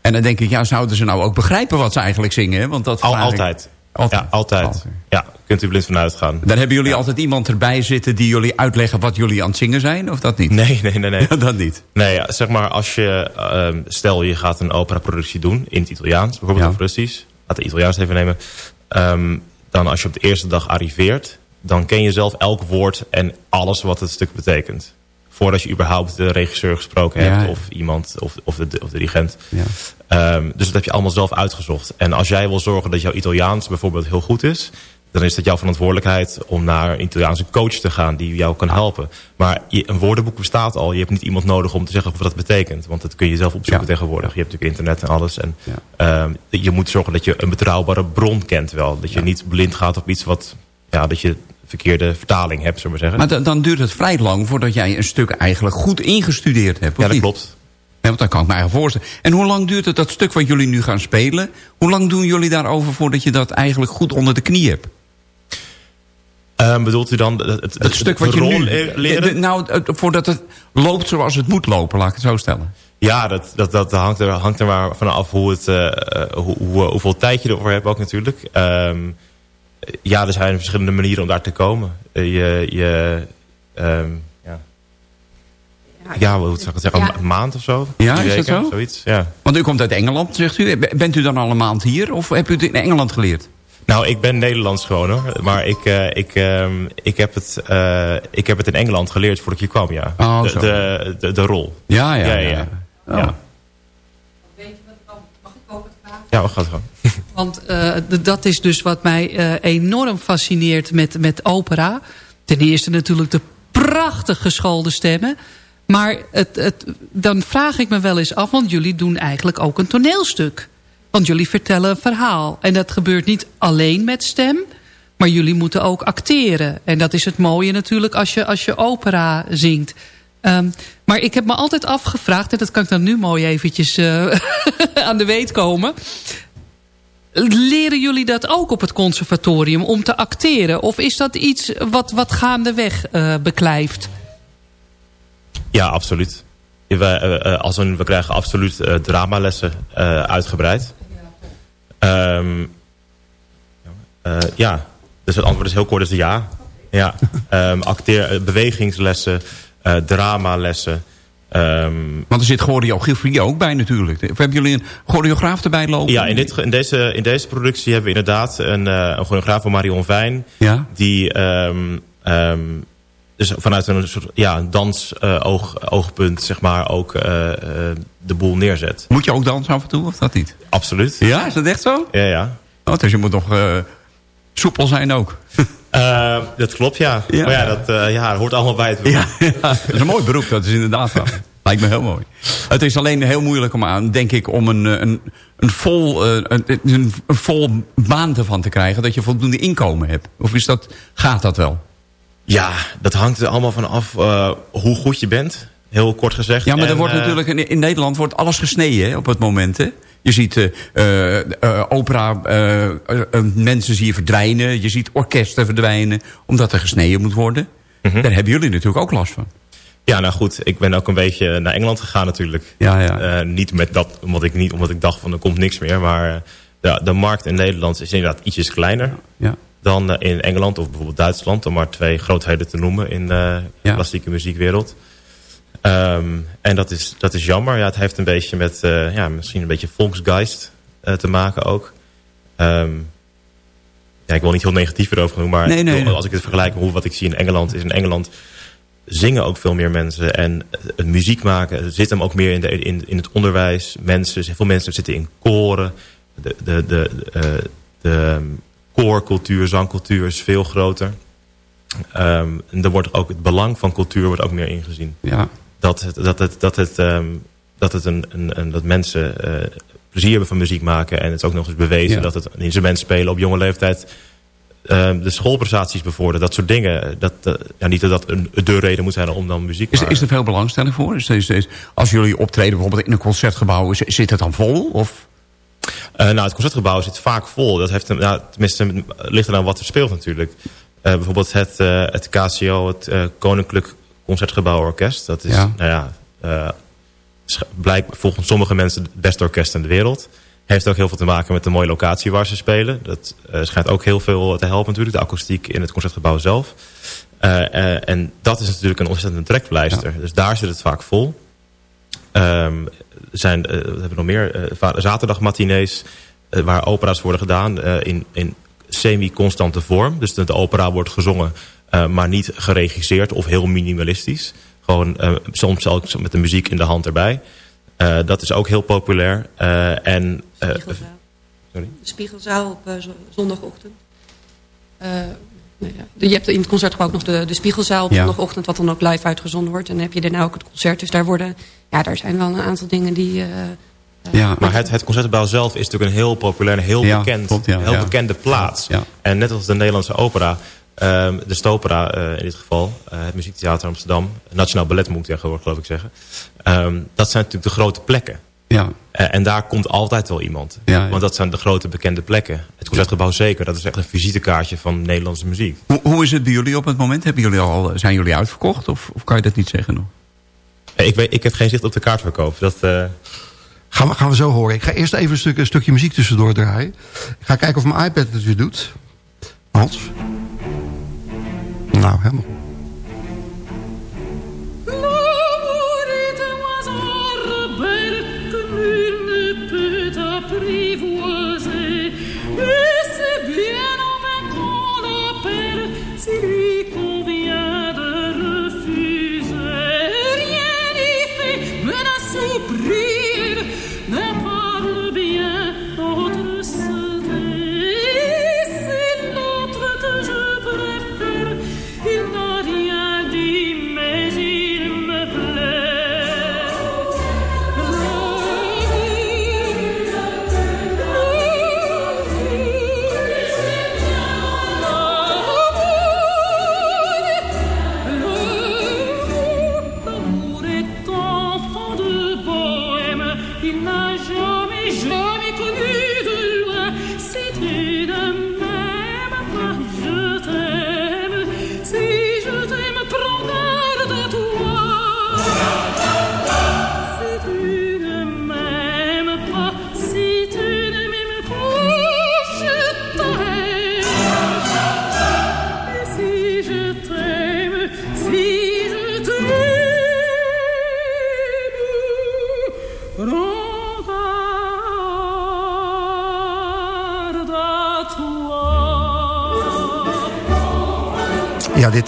[SPEAKER 9] En dan denk ik, ja, zouden ze nou ook begrijpen wat ze eigenlijk zingen? Want dat
[SPEAKER 6] Al,
[SPEAKER 9] ik-
[SPEAKER 6] altijd. Ja, altijd.
[SPEAKER 9] Altijd.
[SPEAKER 6] Ja, kunt u blind van uitgaan.
[SPEAKER 9] Dan hebben jullie altijd iemand erbij zitten die jullie uitleggen wat jullie aan het zingen zijn? Of dat niet?
[SPEAKER 6] Nee, nee, nee. nee.
[SPEAKER 9] Dat niet.
[SPEAKER 6] Nee, ja, zeg maar als je... ehm, stel je gaat een operaproductie doen in het Italiaans. Bijvoorbeeld
[SPEAKER 9] Ja.
[SPEAKER 6] of Russisch. Laat de Italiaans even nemen. Ehm, dan als je op de eerste dag arriveert... dan ken je zelf elk woord en alles wat het stuk betekent. Voordat je überhaupt de regisseur gesproken hebt.
[SPEAKER 9] ja.
[SPEAKER 6] Of iemand, of, of, de, of de dirigent.
[SPEAKER 9] Ja.
[SPEAKER 6] Ehm, dus dat heb je allemaal zelf uitgezocht. En als jij wil zorgen dat jouw Italiaans bijvoorbeeld heel goed is... dan is het jouw verantwoordelijkheid om naar een Italiaanse coach te gaan... die jou kan helpen. Maar je, een woordenboek bestaat al. Je hebt niet iemand nodig om te zeggen wat dat betekent. Want dat kun je zelf opzoeken
[SPEAKER 9] Ja.
[SPEAKER 6] tegenwoordig. Je hebt natuurlijk internet en alles. En, ehm, je moet zorgen dat je een betrouwbare bron kent wel. Dat je niet blind gaat op iets wat... Ja, dat je verkeerde vertaling hebt, zullen we zeggen.
[SPEAKER 9] Maar dan- dan duurt het vrij lang voordat jij een stuk eigenlijk goed ingestudeerd hebt.
[SPEAKER 6] ja, dat
[SPEAKER 9] niet?
[SPEAKER 6] klopt.
[SPEAKER 9] Want dat kan ik me eigenlijk voorstellen. En hoe lang duurt het, dat stuk wat jullie nu gaan spelen... hoe lang doen jullie daarover voordat je dat eigenlijk goed onder de knie hebt?
[SPEAKER 6] Ehm, bedoelt u dan het, het,
[SPEAKER 9] Het stuk wat je nu...
[SPEAKER 6] le- leren?
[SPEAKER 9] de- nou, voordat het loopt zoals het moet lopen, laat ik het zo stellen.
[SPEAKER 6] Ja, dat, dat, dat hangt, er, hangt er maar vanaf hoe het, eh, eh, hoe, hoe, hoeveel tijd je ervoor hebt ook natuurlijk. Ehm, ja, er zijn verschillende manieren om daar te komen. Eh, je, je, ehm, ja. ja, hoe zou ik het zeggen,
[SPEAKER 8] Ja.
[SPEAKER 6] een maand of zo?
[SPEAKER 9] Ja, is dat
[SPEAKER 6] weken,
[SPEAKER 9] zo?
[SPEAKER 6] Zoiets, ja.
[SPEAKER 9] Want u komt uit Engeland, zegt u. Bent u dan al een maand hier of hebt u het in Engeland geleerd?
[SPEAKER 6] Nou, ik ben Nederlands gewoon hoor. Maar ik, eh, ik, ehm, ik, heb het, eh, ik heb het in Engeland geleerd voordat ik hier kwam, ja.
[SPEAKER 9] Oh,
[SPEAKER 6] de,
[SPEAKER 9] zo.
[SPEAKER 6] de, de, de rol.
[SPEAKER 9] Ja, ja,
[SPEAKER 6] Ja,
[SPEAKER 9] ja.
[SPEAKER 6] ja.
[SPEAKER 9] Oh.
[SPEAKER 6] Ja. Ja, we gaan het gewoon.
[SPEAKER 10] Want eh, dat is dus wat mij eh, enorm fascineert met, met opera. Ten eerste natuurlijk de prachtig geschoolde stemmen. Maar het, dan vraag ik me wel eens af, want jullie doen eigenlijk ook een toneelstuk. Want jullie vertellen een verhaal. En dat gebeurt niet alleen met stem, maar jullie moeten ook acteren. En dat is het mooie natuurlijk als je, als je opera zingt. Ehm, maar ik heb me altijd afgevraagd, en dat kan ik dan nu mooi eventjes eh, aan de weet komen... Leren jullie dat ook op het conservatorium om te acteren? Of is dat iets wat, wat gaandeweg eh beklijft?
[SPEAKER 6] Ja, absoluut. We, eh, eh, als een, we krijgen absoluut eh, dramalessen uitgebreid. Ehm, eh, ja, dus het antwoord is heel kort, is ja. ja. Ehm, acteer, bewegingslessen, dramalessen. Ehm,
[SPEAKER 9] Want er zit choreografie ook bij natuurlijk. Of hebben jullie een choreograaf erbij lopen?
[SPEAKER 6] ja, in, dit, in, deze, in deze productie hebben we inderdaad een, eh een choreograaf van Marion Vijn.
[SPEAKER 9] Ja?
[SPEAKER 6] Die ehm, ehm, dus vanuit een soort ja, een dans eh, oog, oogpunt zeg maar ook eh, de boel neerzet.
[SPEAKER 9] Moet je ook dansen af en toe of dat niet?
[SPEAKER 6] Absoluut.
[SPEAKER 9] Ja, is dat echt zo?
[SPEAKER 6] Ja, ja.
[SPEAKER 9] Oh, dus je moet nog soepel zijn ook.
[SPEAKER 6] Eh, dat klopt, ja.
[SPEAKER 9] Ja.
[SPEAKER 6] Maar ja, dat, eh, ja, hoort allemaal bij het
[SPEAKER 9] Ja, dat is een mooi beroep, dat is inderdaad wel. Lijkt me heel mooi. Het is alleen heel moeilijk om aan, denk ik, om een, eh, een, een, vol, eh, een, een, een vol baan ervan te krijgen. Dat je voldoende inkomen hebt. Of is dat, gaat dat wel?
[SPEAKER 6] Ja, dat hangt er allemaal van af eh, hoe goed je bent. Heel kort gezegd.
[SPEAKER 9] Ja, maar er wordt natuurlijk in, in Nederland wordt alles gesneden hè, op het moment. Hè? Je ziet eh, eh, eh, opera, mensen zie je verdwijnen. Je ziet orkesten verdwijnen, omdat er gesneden moet worden.
[SPEAKER 6] Mhm.
[SPEAKER 9] Daar hebben jullie natuurlijk ook last van.
[SPEAKER 6] Ja, nou goed. Ik ben ook een beetje naar Engeland gegaan natuurlijk.
[SPEAKER 9] Ja, ja.
[SPEAKER 6] Niet met dat, omdat ik, niet, omdat ik dacht van er komt niks meer. Maar de, de markt in Nederland is inderdaad ietsjes kleiner
[SPEAKER 9] Ja.
[SPEAKER 6] dan in Engeland of bijvoorbeeld Duitsland. Om maar twee grootheden te noemen in de klassieke muziekwereld. Ehm, en dat is, dat is jammer. Ja, het heeft een beetje met, eh, ja, misschien een beetje volksgeist eh, te maken ook. Ehm, ja, ik wil niet heel negatief erover doen, maar
[SPEAKER 9] Nee, nee,
[SPEAKER 6] als ik het vergelijk met hoe wat ik zie in Engeland, is in Engeland zingen ook veel meer mensen. En het muziek maken zit hem ook meer in, de, in, in het onderwijs. Mensen, veel mensen zitten in koren. De, de, de, eh, de ehm, koorcultuur, zangcultuur is veel groter. Ehm, en er wordt ook het belang van cultuur wordt ook meer ingezien.
[SPEAKER 9] Ja.
[SPEAKER 6] Dat het, dat het, dat het, ehm, dat het een, een, een- dat mensen eh, plezier hebben van muziek maken. En het is ook nog eens bewezen
[SPEAKER 9] Ja.
[SPEAKER 6] dat het een instrument spelen op jonge leeftijd ehm, de schoolprestaties bevorderen. Dat soort dingen. Dat, eh, ja, niet dat dat een, de reden moet zijn om dan muziek maar-
[SPEAKER 9] is er veel belangstelling voor? Is, is, is- als jullie optreden bijvoorbeeld in een concertgebouw, is, zit het dan vol? Of?
[SPEAKER 6] Eh, nou, het concertgebouw zit vaak vol. Dat heeft een, nou, tenminste, ligt er aan wat er speelt natuurlijk. Eh, bijvoorbeeld het, eh, het KCO, het eh, Koninklijk Concertgebouw Orkest. Dat is,
[SPEAKER 9] Ja.
[SPEAKER 6] nou ja, eh, blijkt volgens sommige mensen het beste orkest in de wereld. Heeft ook heel veel te maken met de mooie locatie waar ze spelen. Dat eh, schijnt ook heel veel te helpen natuurlijk. De akoestiek in het concertgebouw zelf. Eh, en dat is natuurlijk een ontzettende trekpleister. Dus daar zit het vaak vol. Er zijn, we hebben nog meer zaterdagmatinees waar opera's worden gedaan in, in semi-constante vorm. Dus de opera wordt gezongen, eh, maar niet geregisseerd of heel minimalistisch. Gewoon eh, soms ook met de muziek in de hand erbij. Eh, dat is ook heel populair. Eh, en, eh,
[SPEAKER 8] Spiegelzaal.
[SPEAKER 6] sorry?
[SPEAKER 8] Spiegelzaal op zo- zondagochtend. Eh, nou ja. Je hebt in het concertgebouw ook nog de, de Spiegelzaal op
[SPEAKER 6] Ja.
[SPEAKER 8] zondagochtend... wat dan ook live uitgezonden wordt. En dan heb je daarna ook het concert. Dus daar worden... Ja, daar zijn wel een aantal dingen die... eh,
[SPEAKER 6] Ja, maar het, het concertgebouw zelf is natuurlijk een heel populair en heel
[SPEAKER 9] Ja,
[SPEAKER 6] bekend,
[SPEAKER 9] klopt, ja,
[SPEAKER 6] heel
[SPEAKER 9] ja.
[SPEAKER 6] bekende plaats.
[SPEAKER 9] Ja.
[SPEAKER 6] En net als de Nederlandse opera, ehm, de Stopera eh, in dit geval, eh, het Muziektheater Amsterdam, Nationaal Ballet moet ik tegenwoordig geloof ik zeggen. Ehm, dat zijn natuurlijk de grote plekken.
[SPEAKER 9] Ja.
[SPEAKER 6] Eh, en daar komt altijd wel iemand.
[SPEAKER 9] Ja, ja.
[SPEAKER 6] Want dat zijn de grote bekende plekken. Het concertgebouw zeker, dat is echt een visitekaartje van Nederlandse muziek.
[SPEAKER 9] Hoe, hoe is het bij jullie op het moment? Hebben jullie al, zijn jullie uitverkocht? Of, of kan je dat niet zeggen nog?
[SPEAKER 6] Ik, weet, ik heb geen zicht op de kaartverkoop. Dat,
[SPEAKER 10] Gaan we, gaan we zo horen. Ik ga eerst even een, stuk, een stukje muziek tussendoor draaien. Ik ga kijken of mijn iPad het weer doet. Hans? Nou, helemaal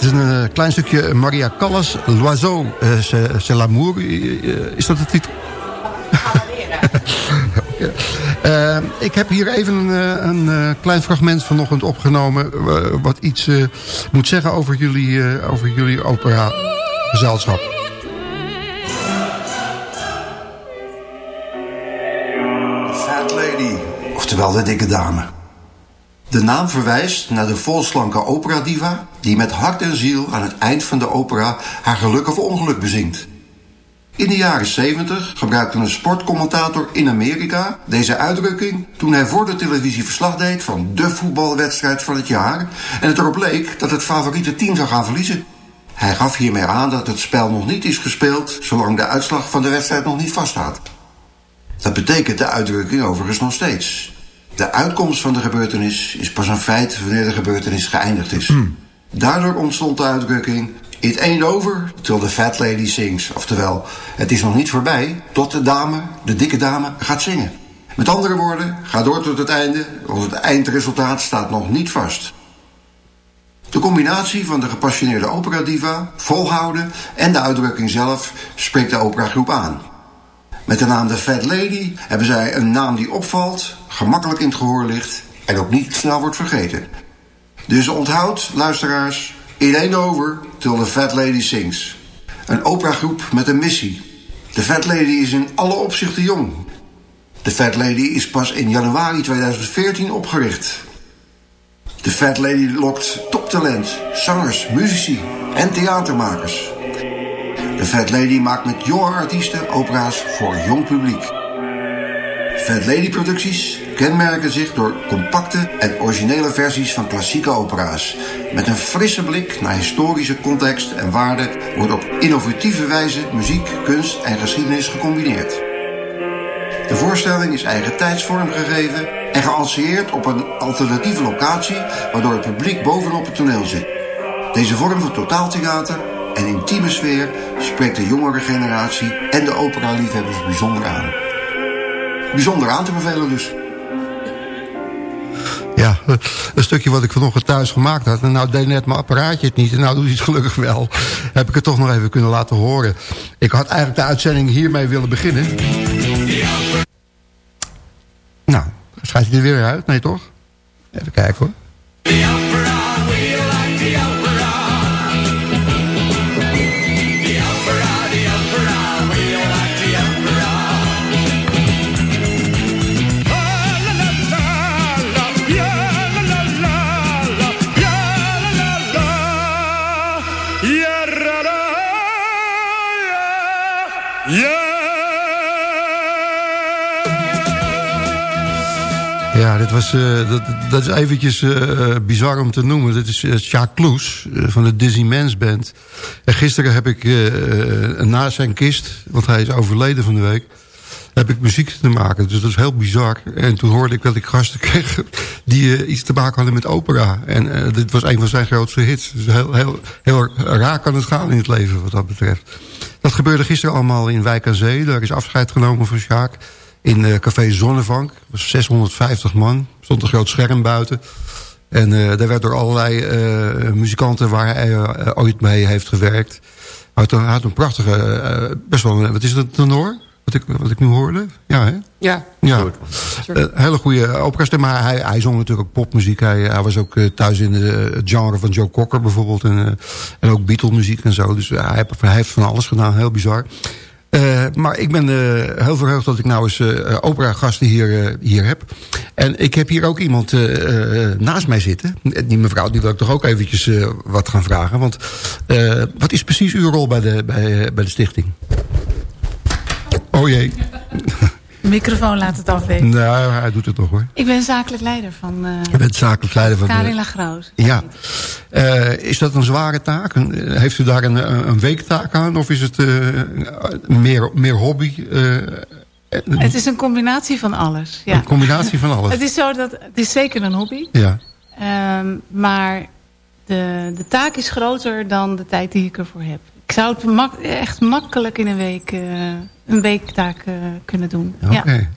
[SPEAKER 10] is een eh, klein stukje Maria Callas, L'Oiseau, eh, c'est c'est l'amour. Eh, eh, is dat de titel? Eh, ik heb hier even een, eh, een eh, klein fragment vanochtend opgenomen... eh, wat iets eh, moet zeggen over jullie, eh, over jullie opera-gezelschap.
[SPEAKER 5] Fat Lady, oftewel de dikke dame. De naam verwijst naar de volslanke operadiva... die met hart en ziel aan het eind van de opera haar geluk of ongeluk bezingt. In de jaren 70 gebruikte een sportcommentator in Amerika deze uitdrukking... toen hij voor de televisie verslag deed van de voetbalwedstrijd van het jaar... en het erop leek dat het favoriete team zou gaan verliezen. Hij gaf hiermee aan dat het spel nog niet is gespeeld... zolang de uitslag van de wedstrijd nog niet vaststaat. Dat betekent de uitdrukking overigens nog steeds. De uitkomst van de gebeurtenis is pas een feit wanneer de gebeurtenis geëindigd is. Daardoor ontstond de uitdrukking... It ain't over till the fat lady sings. Oftewel, het is nog niet voorbij tot de dame, de dikke dame, gaat zingen. Met andere woorden, ga door tot het einde, want het eindresultaat staat nog niet vast. De combinatie van de gepassioneerde operadiva, volhouden en de uitdrukking zelf spreekt de operagroep aan. Met de naam de Fat Lady hebben zij een naam die opvalt, gemakkelijk in het gehoor ligt en ook niet snel wordt vergeten. Dus onthoud, luisteraars, it ain't over till the Fat Lady sings. Een operagroep met een missie. De Fat Lady is in alle opzichten jong. De Fat Lady is pas in januari 2014 opgericht. De Fat Lady lokt toptalent, zangers, muzici en theatermakers. De Fat Lady maakt met jonge artiesten opera's voor jong publiek. Fat Lady producties kenmerken zich door compacte en originele versies van klassieke opera's. Met een frisse blik naar historische context en waarde wordt op innovatieve wijze muziek, kunst en geschiedenis gecombineerd. De voorstelling is eigen tijdsvorm gegeven en geancieerd op een alternatieve locatie waardoor het publiek bovenop het toneel zit. Deze vorm van totaaltheater en intieme sfeer spreekt de jongere generatie en de operaliefhebbers bijzonder aan. Bijzonder aan te bevelen dus. Ja, een stukje wat ik vanochtend thuis gemaakt had. En nou deed net mijn apparaatje het niet. En nou doet hij het gelukkig wel. Heb ik het toch nog even kunnen laten horen. Ik had eigenlijk de uitzending hiermee willen beginnen. Nou, schijnt hij er weer uit? Nee, toch? Even kijken hoor. Ja, dit was, eh, dat, dat is eventjes eh, bizar om te noemen. Dit is Jacques Kloes eh, van de Dizzy Mans Band. En gisteren heb ik eh, eh, na zijn kist, want hij is overleden van de week... heb ik muziek te maken. Dus dat is heel bizar. En toen hoorde ik dat ik gasten kreeg die eh, iets te maken hadden met opera. En eh, dit was een van zijn grootste hits. Dus heel, heel, heel raar kan het gaan in het leven wat dat betreft. Dat gebeurde gisteren allemaal in Wijk aan Zee. Daar is afscheid genomen van Sjaak. In eh, café Zonnevank. Dat was 650 man. Er stond een groot scherm buiten. En eh, daar werd door allerlei eh, muzikanten waar hij ooit mee heeft gewerkt. Hij had een, had een prachtige, eh, best wel, een- wat is dat, een tenor? Wat ik, wat ik nu hoorde? Ja, hè?
[SPEAKER 8] Ja.
[SPEAKER 5] Ja, hele goede operastem. Maar hij, hij zong natuurlijk ook popmuziek. Hij, hij was ook eh, thuis in de, het genre van Joe Cocker bijvoorbeeld. En, eh, en ook Beatle-muziek en zo. Dus hij, hij heeft van alles gedaan. Heel bizar. Eh, maar ik ben eh, heel verheugd dat ik nou eens eh opera-gasten hier, hier heb. En ik heb hier ook iemand naast mij zitten. Die mevrouw, die wil ik toch ook eventjes wat gaan vragen. Want wat is precies uw rol bij de, bij, bij de stichting? Oh jee.
[SPEAKER 11] Microfoon laat het afweten.
[SPEAKER 5] Nou, hij doet het nog hoor.
[SPEAKER 11] Ik ben zakelijk leider van uh,
[SPEAKER 5] Je bent zakelijk leider van
[SPEAKER 11] Karin. Lagroos.
[SPEAKER 5] Ja. Eh, is dat een zware taak? Eh, heeft u daar een, een weektaak aan? Of is het eh, meer, meer hobby? eh,
[SPEAKER 11] Het is een combinatie van alles. Ja.
[SPEAKER 5] Een combinatie van alles.
[SPEAKER 11] Het is zo dat het is zeker een hobby.
[SPEAKER 5] Ja.
[SPEAKER 11] Ehm, maar de, de taak is groter dan de tijd die ik ervoor heb. Ik zou het mak- echt makkelijk in een week eh, een weektaak eh, kunnen doen.
[SPEAKER 5] Oké.
[SPEAKER 11] Ja.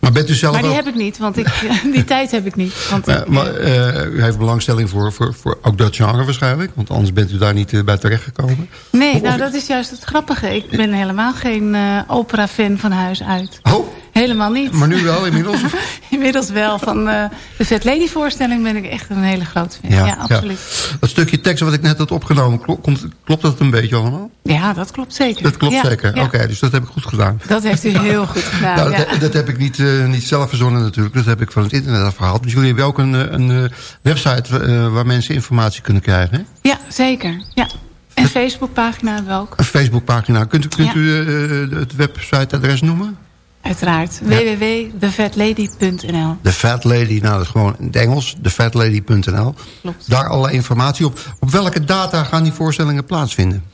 [SPEAKER 5] Maar bent u zelf
[SPEAKER 11] Maar die
[SPEAKER 5] ook...
[SPEAKER 11] heb ik niet, want ik, die tijd heb ik niet. Want ik,
[SPEAKER 5] maar eh, u heeft belangstelling voor, voor, voor ook dat genre waarschijnlijk? Want anders bent u daar niet bij terechtgekomen.
[SPEAKER 11] Nee,
[SPEAKER 5] Of-
[SPEAKER 11] nou
[SPEAKER 5] of-
[SPEAKER 11] dat is juist het grappige. Ik ben helemaal geen opera-fan van huis uit.
[SPEAKER 5] Oh.
[SPEAKER 11] Helemaal niet.
[SPEAKER 5] Maar nu wel inmiddels?
[SPEAKER 11] Inmiddels wel. Van eh, de Fat Lady voorstelling ben ik echt een hele grote fan. Ja, absoluut.
[SPEAKER 5] Dat stukje tekst wat ik net had opgenomen, klo- komt, klopt dat een beetje allemaal?
[SPEAKER 11] Ja, dat klopt zeker.
[SPEAKER 5] Dat klopt
[SPEAKER 11] Ja,
[SPEAKER 5] zeker.
[SPEAKER 11] ja.
[SPEAKER 5] Oké, dus dat heb ik goed gedaan.
[SPEAKER 11] Dat heeft u heel goed gedaan.
[SPEAKER 5] Nou,
[SPEAKER 11] ja.
[SPEAKER 5] dat, dat heb ik niet, eh, niet zelf verzonnen natuurlijk. Dat heb ik van het internet afgehaald. Dus jullie hebben ook een, eh, een website waar mensen informatie kunnen krijgen. Hè?
[SPEAKER 11] ja, zeker. Ja. En Facebookpagina hebben we ook.
[SPEAKER 5] Een Facebookpagina. Kunt, u- kunt
[SPEAKER 11] Ja.
[SPEAKER 5] u het websiteadres noemen?
[SPEAKER 11] Uiteraard. www.thefatlady.nl
[SPEAKER 5] De Fat Lady, nou dat is gewoon in het Engels. Thefatlady.nl.
[SPEAKER 11] Klopt.
[SPEAKER 5] Daar alle informatie op. Op welke data gaan die voorstellingen plaatsvinden?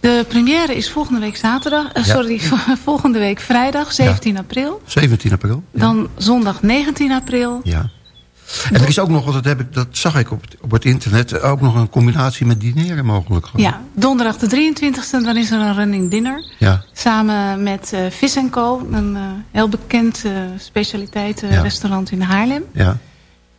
[SPEAKER 11] De première is volgende week zaterdag. eh,
[SPEAKER 5] Ja.
[SPEAKER 11] Sorry, volgende week vrijdag, 17 april.
[SPEAKER 5] 17 april.
[SPEAKER 11] Dan zondag 19 april.
[SPEAKER 5] Ja. En er is ook nog, dat, heb ik, dat zag ik op, het- op het internet... ook nog een combinatie met dineren mogelijk.
[SPEAKER 11] Ja, donderdag de 23e, dan is er een running dinner.
[SPEAKER 5] Ja.
[SPEAKER 11] Samen met eh Vis Co, een eh, heel bekend eh specialiteitenrestaurant in Haarlem.
[SPEAKER 5] Ja.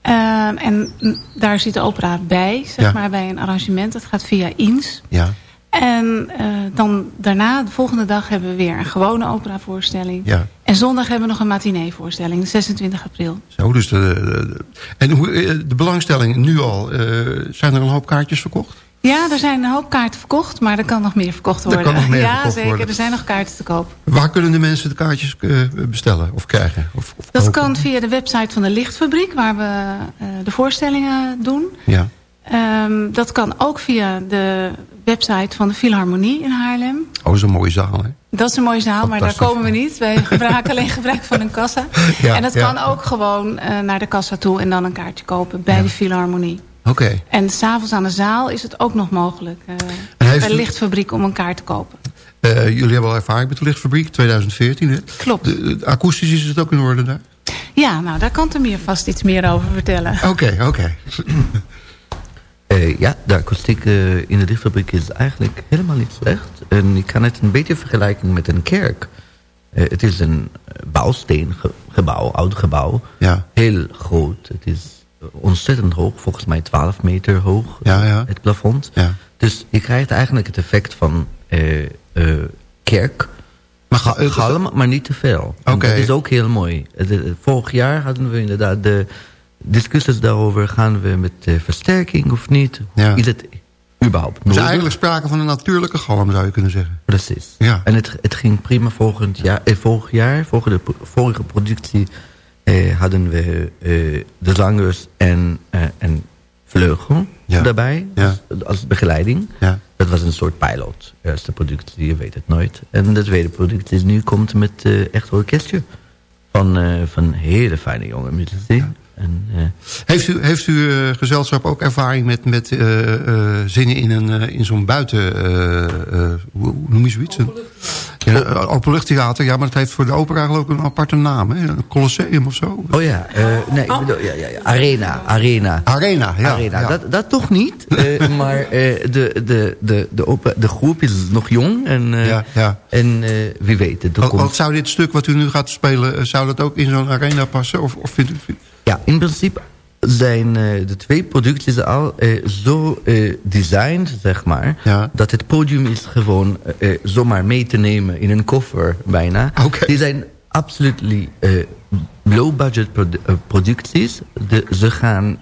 [SPEAKER 11] Ehm, en mm, daar zit de opera bij, zeg maar, bij een arrangement. Dat gaat via INS.
[SPEAKER 5] Ja.
[SPEAKER 11] En eh, dan daarna, de volgende dag, hebben we weer een gewone operavoorstelling.
[SPEAKER 5] Ja.
[SPEAKER 11] En zondag hebben we nog een matineevoorstelling, 26 april.
[SPEAKER 5] Zo, dus de, en hoe, eh, de belangstelling nu al, eh, zijn er een hoop kaartjes verkocht?
[SPEAKER 11] Ja, er zijn een hoop kaarten verkocht, maar er kan nog meer verkocht
[SPEAKER 5] Er
[SPEAKER 11] worden.
[SPEAKER 5] kan nog meer
[SPEAKER 11] ja,
[SPEAKER 5] verkocht
[SPEAKER 11] zeker.
[SPEAKER 5] worden.
[SPEAKER 11] Er zijn nog kaarten te koop.
[SPEAKER 5] Waar kunnen de mensen de kaartjes bestellen of krijgen? Of, of
[SPEAKER 11] Dat
[SPEAKER 5] kopen?
[SPEAKER 11] kan via de website van de Lichtfabriek, waar we de voorstellingen doen.
[SPEAKER 5] Ja.
[SPEAKER 11] Ehm, dat kan ook via de website van de Philharmonie in Haarlem.
[SPEAKER 5] Oh, dat is een mooie zaal, hè?
[SPEAKER 11] Dat is een mooie zaal, maar daar komen we niet. Wij gebruiken alleen gebruik van een kassa.
[SPEAKER 5] Ja,
[SPEAKER 11] en dat
[SPEAKER 5] ja.
[SPEAKER 11] kan ook gewoon eh, naar de kassa toe en dan een kaartje kopen bij de Philharmonie.
[SPEAKER 5] Oké.
[SPEAKER 11] En s'avonds aan de zaal is het ook nog mogelijk eh, bij de Lichtfabriek om een kaart te kopen.
[SPEAKER 5] Eh, jullie hebben al ervaring met de lichtfabriek, 2014, hè?
[SPEAKER 11] Klopt.
[SPEAKER 5] De, de- akoestisch is het ook in orde daar?
[SPEAKER 11] Ja, nou daar kan Tamir vast iets meer over vertellen.
[SPEAKER 5] Oké, oké.
[SPEAKER 7] Eh, ja, de akoestiek eh, in de dichtfabriek is eigenlijk helemaal niet slecht. En ik kan het een beetje vergelijken met een kerk. Eh, het is een bouwsteengebouw, oud gebouw.
[SPEAKER 5] Ja.
[SPEAKER 7] Heel groot. Het is ontzettend hoog, volgens mij 12 meter hoog,
[SPEAKER 5] Ja, ja.
[SPEAKER 7] het plafond.
[SPEAKER 5] Ja.
[SPEAKER 7] Dus je krijgt eigenlijk het effect van eh, eh, kerk.
[SPEAKER 5] Maar ga- het-
[SPEAKER 7] galm, maar niet te veel.
[SPEAKER 5] Oké.
[SPEAKER 7] Dat is ook heel mooi. Vorig jaar hadden we inderdaad de discussies daarover. Gaan we met eh, versterking of niet?
[SPEAKER 5] Ja.
[SPEAKER 7] Is het überhaupt
[SPEAKER 5] Er is
[SPEAKER 7] nodig?
[SPEAKER 5] eigenlijk sprake van een natuurlijke galm, zou je kunnen zeggen.
[SPEAKER 7] Precies.
[SPEAKER 5] Ja.
[SPEAKER 7] En het, het ging prima volgend jaar. Eh, vorig jaar, vorige, vorige productie, eh, hadden we eh, de zangers en, eh, en vleugel
[SPEAKER 5] Ja.
[SPEAKER 7] daarbij
[SPEAKER 5] Ja.
[SPEAKER 7] als, als begeleiding.
[SPEAKER 5] Ja.
[SPEAKER 7] Dat was een soort pilot. Eerste productie, je weet het nooit. En de tweede productie is nu komt met eh, echt orkestje. Van, eh, van hele fijne jonge muzici. En, eh,
[SPEAKER 5] Heeft u, heeft u eh, gezelschap ook ervaring met, met eh, eh, zingen in, een, eh, in zo'n buiten... eh, eh, hoe, hoe noem je zoiets? Een- Ja, openluchttheater, ja, maar het heeft voor de opera geloof ik een aparte naam. Hè? Een colosseum of zo.
[SPEAKER 7] oh ja, eh, nee, ik bedoel, ja, ja, ja, Arena. Arena.
[SPEAKER 5] Arena, ja.
[SPEAKER 7] Arena.
[SPEAKER 5] ja.
[SPEAKER 7] Dat, dat toch niet. eh, maar eh, de, de, de, de, de groep is nog jong. En, eh,
[SPEAKER 5] Ja, ja.
[SPEAKER 7] en eh, wie weet, de
[SPEAKER 5] Wat, wat zou dit stuk wat u nu gaat spelen, zou dat ook in zo'n arena passen? Of, of vindt u... vindt-
[SPEAKER 7] Ja, in principe zijn eh, de twee producties al eh, zo eh, designed, zeg maar...
[SPEAKER 5] Ja.
[SPEAKER 7] dat het podium is gewoon zomaar mee te nemen in een koffer bijna.
[SPEAKER 5] Oké.
[SPEAKER 7] Die zijn absoluut low-budget produ- producties. De, ze gaan...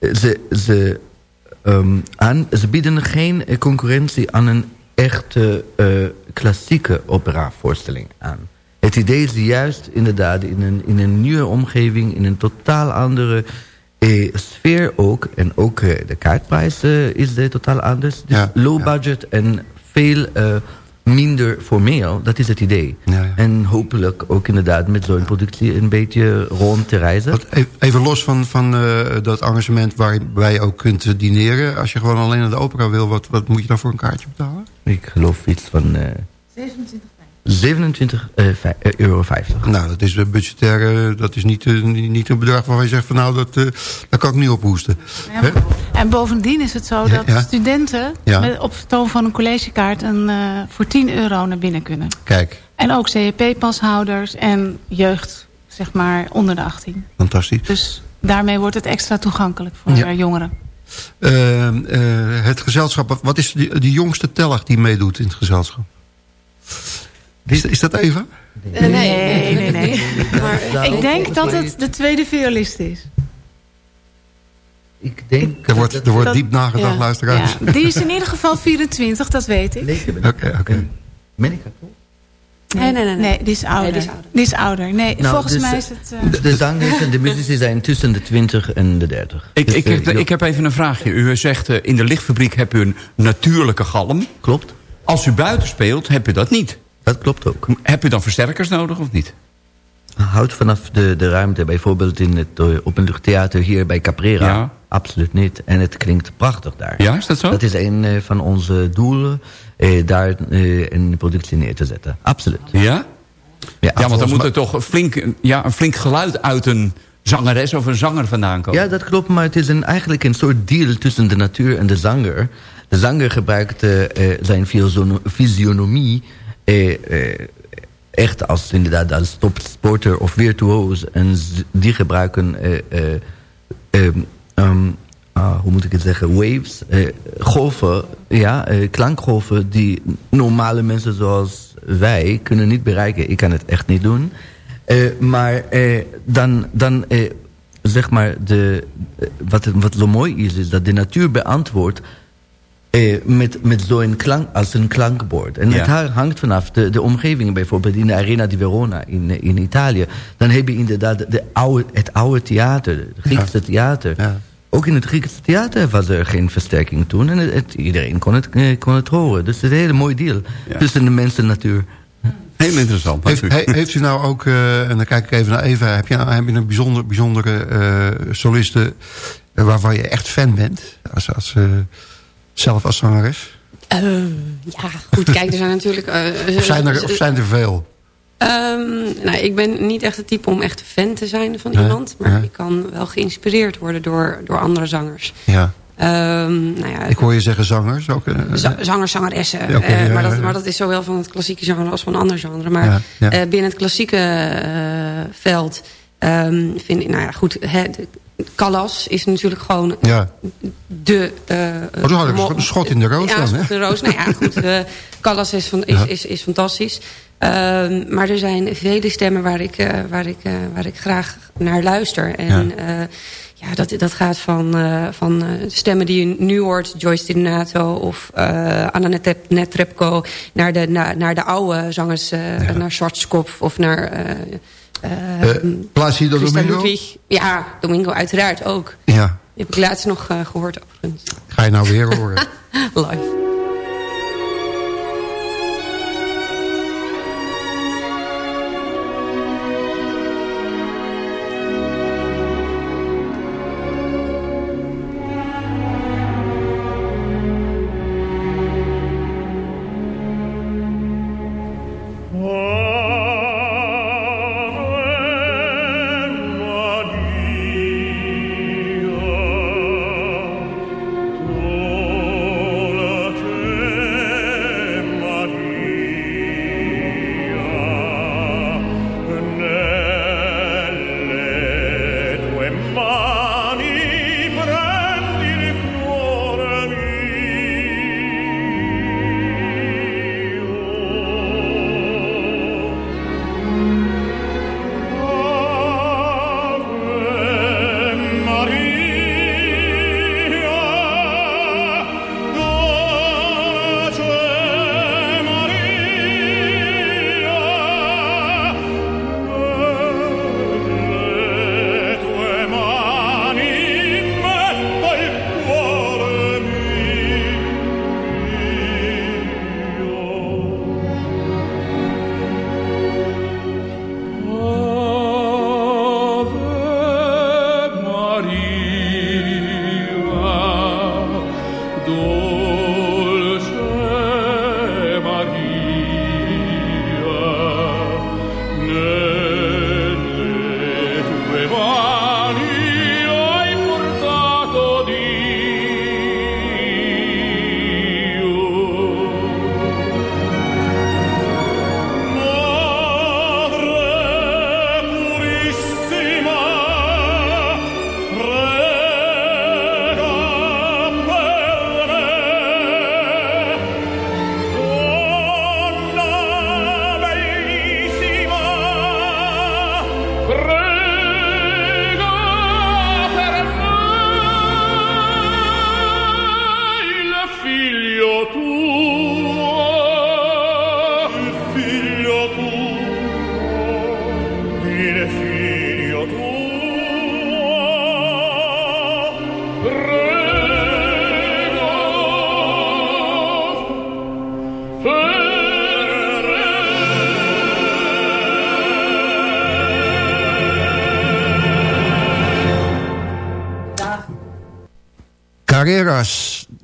[SPEAKER 7] ze, ze, ehm, aan, ze bieden geen concurrentie aan een echte klassieke operavoorstelling aan. Het idee is juist inderdaad in een, in een nieuwe omgeving, in een totaal andere eh, sfeer ook. En ook eh, de kaartprijs eh, is eh, totaal anders. Dus
[SPEAKER 5] Ja,
[SPEAKER 7] low
[SPEAKER 5] ja.
[SPEAKER 7] budget en veel eh, minder formeel, dat is het idee.
[SPEAKER 5] Ja, ja.
[SPEAKER 7] En hopelijk ook inderdaad met zo'n productie een beetje rond te reizen.
[SPEAKER 5] Wat, e- even los van, van eh, dat arrangement waarbij je ook kunt dineren. Als je gewoon alleen naar de opera wil, wat, wat moet je dan voor een kaartje betalen?
[SPEAKER 7] Ik geloof iets van eh 27 eh, vij- eh, euro 50.
[SPEAKER 5] Nou, dat is eh, budgetair, eh, dat is niet, eh, niet een bedrag waarvan je zegt van nou, dat, eh, daar kan ik niet op hoesten.
[SPEAKER 11] Ja? En bovendien is het zo dat
[SPEAKER 5] ja.
[SPEAKER 11] studenten
[SPEAKER 5] Ja.
[SPEAKER 11] met, op toon van een collegekaart een, eh, voor 10 euro naar binnen kunnen.
[SPEAKER 5] Kijk,
[SPEAKER 11] En ook CEP-pashouders en jeugd, zeg maar, onder de 18.
[SPEAKER 5] fantastisch.
[SPEAKER 11] Dus daarmee wordt het extra toegankelijk voor
[SPEAKER 5] Ja.
[SPEAKER 11] eh, jongeren.
[SPEAKER 5] Eh, eh, het gezelschap, wat- wat is de, de jongste teller die meedoet in het gezelschap? Is, is dat Eva?
[SPEAKER 8] Eh, nee,
[SPEAKER 11] nee, nee. nee.
[SPEAKER 8] Maar
[SPEAKER 11] Ik denk dat het de tweede violist is.
[SPEAKER 7] Ik denk...
[SPEAKER 5] Er wordt, er wordt
[SPEAKER 11] Dat-
[SPEAKER 5] diep nagedacht,
[SPEAKER 11] ja.
[SPEAKER 5] luisteraars.
[SPEAKER 11] Ja. Die is in ieder geval 24, dat weet ik.
[SPEAKER 7] Nee,
[SPEAKER 5] Oké, oké.
[SPEAKER 7] Menika, toch?
[SPEAKER 8] Nee, nee, nee, nee.
[SPEAKER 11] die is ouder.
[SPEAKER 8] Nee, die is ouder.
[SPEAKER 11] Die is ouder. Nee,
[SPEAKER 7] Nou,
[SPEAKER 11] volgens
[SPEAKER 7] dus,
[SPEAKER 11] mij
[SPEAKER 7] eh,
[SPEAKER 11] is het... eh,
[SPEAKER 7] De, de zangers en de muzici zijn tussen de 20 en de 30.
[SPEAKER 9] Ik,
[SPEAKER 7] Dus,
[SPEAKER 9] ik,
[SPEAKER 7] eh,
[SPEAKER 9] heb, ik heb even een vraagje. U zegt eh, in de lichtfabriek heb u een natuurlijke galm.
[SPEAKER 7] Klopt,
[SPEAKER 9] Als u buiten speelt, heb u dat niet.
[SPEAKER 7] Dat klopt ook.
[SPEAKER 9] Heb u dan versterkers nodig of niet?
[SPEAKER 7] Houdt vanaf de, de ruimte, bijvoorbeeld in het eh, openluchttheater hier bij Caprera.
[SPEAKER 9] Ja.
[SPEAKER 7] Absoluut niet. En het klinkt prachtig daar.
[SPEAKER 9] Ja, is dat zo?
[SPEAKER 7] Dat is een eh, van onze doelen, eh, daar eh, een productie neer te zetten. Absoluut.
[SPEAKER 9] Ja?
[SPEAKER 7] Ja,
[SPEAKER 9] Ja, want dan moet er toch een flink, ja, een flink geluid uit een zangeres of een zanger vandaan komen.
[SPEAKER 7] Ja, dat klopt, maar het is een, eigenlijk een soort deal tussen de natuur en de zanger. De zanger gebruikt zijn fysiono- fysionomie echt als inderdaad als topsporter of virtuoos. En die gebruiken, eh, eh, ehm, ehm, ah, hoe moet ik het zeggen, waves, eh, golven, ja, eh, klankgolven die normale mensen zoals wij kunnen niet bereiken. Ik kan het echt niet doen. Eh, maar eh, dan, dan eh, zeg maar, de, eh, wat, wat mooi is, is dat de natuur beantwoordt eh, met, met zo'n klank, als een klankbord. En
[SPEAKER 9] Ja.
[SPEAKER 7] het ha- hangt vanaf de, de omgeving, bijvoorbeeld in de Arena di Verona in, in Italië. Dan heb je inderdaad de oude, het oude theater, het Griekse theater.
[SPEAKER 5] Ja.
[SPEAKER 7] Ook in het Griekse theater was er geen versterking toen. En het, het- iedereen kon het, eh, kon het horen. Dus het is een hele mooi deal
[SPEAKER 9] Ja.
[SPEAKER 7] tussen de mens en natuur.
[SPEAKER 9] Heel interessant.
[SPEAKER 5] Heeft, he- heeft u nou ook, eh, en dan kijk ik even naar Eva... heb je, nou, heb je een bijzonder, bijzondere eh, soliste waarvan je echt fan bent? Als, als, eh, zelf als zangeres?
[SPEAKER 8] Ehm, ja, goed. Kijk, er zijn natuurlijk... eh,
[SPEAKER 5] Of zijn er, of zijn er veel?
[SPEAKER 8] Ehm, nou, ik ben niet echt het type om echt fan te zijn van
[SPEAKER 5] Nee,
[SPEAKER 8] iemand. Maar
[SPEAKER 5] nee.
[SPEAKER 8] ik kan wel geïnspireerd worden door, door andere zangers.
[SPEAKER 5] Ja.
[SPEAKER 8] Ehm, nou ja,
[SPEAKER 5] Ik hoor je zeggen zangers ook. eh,
[SPEAKER 8] za- zangers, zangeressen.
[SPEAKER 5] Ja,
[SPEAKER 8] Eh, maar, dat, maar dat is zowel van het klassieke genre als van een ander genre. Maar eh, binnen het klassieke eh, veld vind ik, nou ja, goed, de- Callas is natuurlijk gewoon
[SPEAKER 5] ja.
[SPEAKER 8] de...
[SPEAKER 5] Oh, toen had ik een schot in de roos
[SPEAKER 8] Ja,
[SPEAKER 5] dan, hè?
[SPEAKER 8] de roos. Nou ja, goed. eh Callas is, van, is,
[SPEAKER 5] Ja.
[SPEAKER 8] is, is fantastisch. Ehm, maar er zijn vele stemmen waar ik, eh, waar ik, waar ik graag naar luister. En ja. ja, dat, dat gaat van, van stemmen die je nu hoort. Joyce Di Donato of uh, Anna Net- Netrebko. Naar de, naar, naar de oude zangers. Naar Schwarzkopf of naar... Eh,
[SPEAKER 5] Placido Domingo?
[SPEAKER 8] Ludwig. Ja, Domingo uiteraard ook.
[SPEAKER 5] Ja.
[SPEAKER 8] Die heb ik laatst nog eh, gehoord overigens.
[SPEAKER 5] Ga je nou weer horen.
[SPEAKER 8] Live.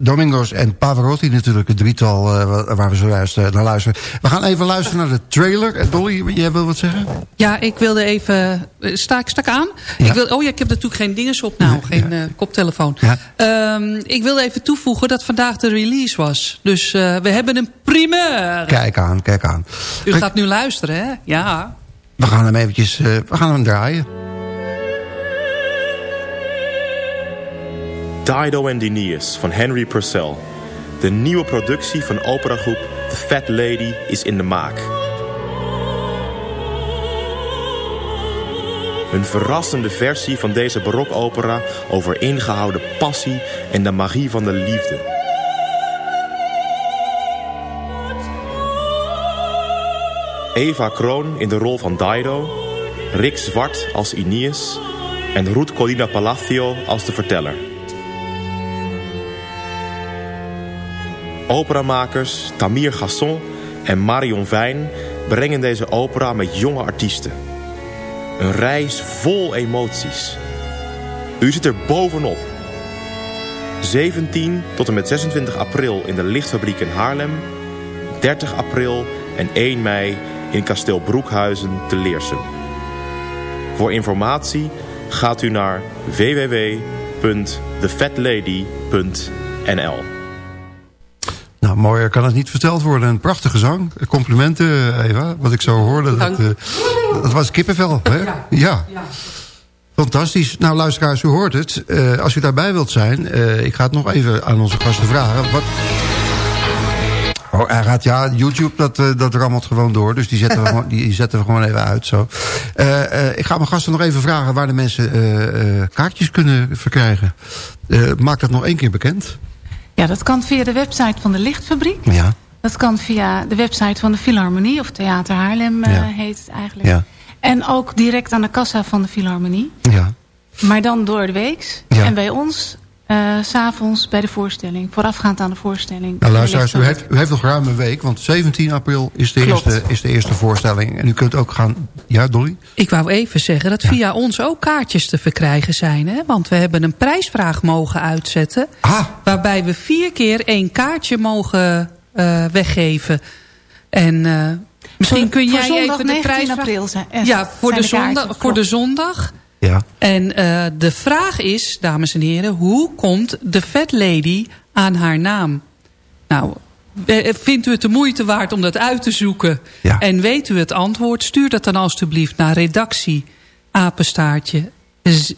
[SPEAKER 5] Domingos en Pavarotti natuurlijk. Het drietal uh, waar we zojuist uh, naar luisteren. We gaan even luisteren naar de trailer. Dolly, jij wil wat zeggen?
[SPEAKER 10] Ja, ik wilde even... Sta ik stak aan?
[SPEAKER 5] Ja.
[SPEAKER 10] Ik wil, oh ja, ik heb natuurlijk geen dinges op nou. geen koptelefoon. Um, ik wilde even toevoegen dat vandaag de release was. Dus we hebben een primeur.
[SPEAKER 5] Kijk aan, kijk aan.
[SPEAKER 10] U gaat nu luisteren, hè? Ja.
[SPEAKER 5] We gaan hem eventjes... we gaan hem draaien.
[SPEAKER 6] Dido and Aeneas van Henry Purcell. De nieuwe productie van operagroep The Fat Lady is in de maak. Een verrassende versie van deze barokopera over ingehouden passie en de magie van de liefde. Eva Kroon in de rol van Dido, Rick Zwart als Aeneas en Ruth Colina Palacio als de verteller. Operamakers Tamir Gasson en Marion Vijn brengen deze opera met jonge artiesten. Een reis vol emoties. U zit er bovenop. 17 tot en met 26 april in de Lichtfabriek in Haarlem. 30 april en 1 mei in kasteel Broekhuizen te Leersum. Voor informatie gaat u naar www
[SPEAKER 12] www.thefatlady.nl
[SPEAKER 5] Nou, mooier kan het niet verteld worden. Een prachtige zang. Complimenten, Eva. Wat ik zo hoorde, dat, eh, dat was kippenvel. Hè? Ja. Fantastisch. Nou, luisteraars, u hoort het. Eh, als u daarbij wilt zijn, eh, ik ga het nog even aan onze gasten vragen. Wat... Oh, hij gaat, ja, YouTube, dat, dat rammelt gewoon door. Dus die zetten we, gewoon, die zetten we gewoon even uit zo. Ik ga mijn gasten nog even vragen waar de mensen kaartjes kunnen verkrijgen. Maak dat nog één keer bekend.
[SPEAKER 11] Ja, dat kan via de website van de Lichtfabriek.
[SPEAKER 5] Ja.
[SPEAKER 11] Dat kan via de website van de Philharmonie, of Theater Haarlem eh, heet het eigenlijk.
[SPEAKER 5] Ja.
[SPEAKER 11] En ook direct aan de kassa van de Philharmonie.
[SPEAKER 5] Ja.
[SPEAKER 11] Maar dan door de weeks.
[SPEAKER 5] Ja.
[SPEAKER 11] En bij ons, eh, s'avonds bij de voorstelling. Voorafgaand aan de voorstelling.
[SPEAKER 5] Nou, luisteraars, u heeft, u heeft nog ruim een week, want 17 april is de,
[SPEAKER 11] Klopt.
[SPEAKER 5] eerste, is de eerste voorstelling. En u kunt ook gaan... Ja, Dolly?
[SPEAKER 10] Ik wou even zeggen dat via ons ook kaartjes te verkrijgen zijn. Hè? Want we hebben een prijsvraag mogen uitzetten. Waarbij we vier keer één kaartje mogen eh, weggeven. En eh, misschien
[SPEAKER 11] Voor-
[SPEAKER 10] kun
[SPEAKER 11] voor
[SPEAKER 10] jij
[SPEAKER 11] zondag
[SPEAKER 10] even de
[SPEAKER 11] 19
[SPEAKER 10] prijsvraag...
[SPEAKER 11] april zijn- eh,
[SPEAKER 10] ja, voor de, zondag, voor de zondag.
[SPEAKER 5] Ja.
[SPEAKER 10] En eh, de vraag is, dames en heren... hoe komt de Fat Lady aan haar naam? Nou, eh, vindt u het de moeite waard om dat uit te zoeken? En weet u het antwoord? Stuur dat dan alstublieft naar redactie apenstaartje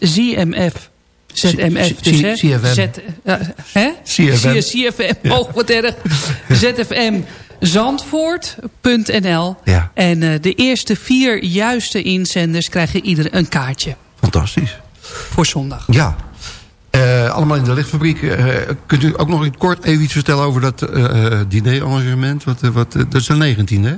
[SPEAKER 10] ZMF. ZMF, dus hè?
[SPEAKER 5] C- CFM.
[SPEAKER 10] Eh, hè?
[SPEAKER 5] CFM.
[SPEAKER 10] Oh wat erg. ZFM Zandvoort.nl.
[SPEAKER 5] Ja.
[SPEAKER 10] En eh, de eerste vier juiste inzenders krijgen ieder een kaartje.
[SPEAKER 5] Fantastisch.
[SPEAKER 10] Voor zondag.
[SPEAKER 5] Ja. Eh, allemaal in de lichtfabriek. Eh, kunt u ook nog kort even iets vertellen over dat eh eh, dinerarrangement? Wat, wat, dat is de 19e, hè?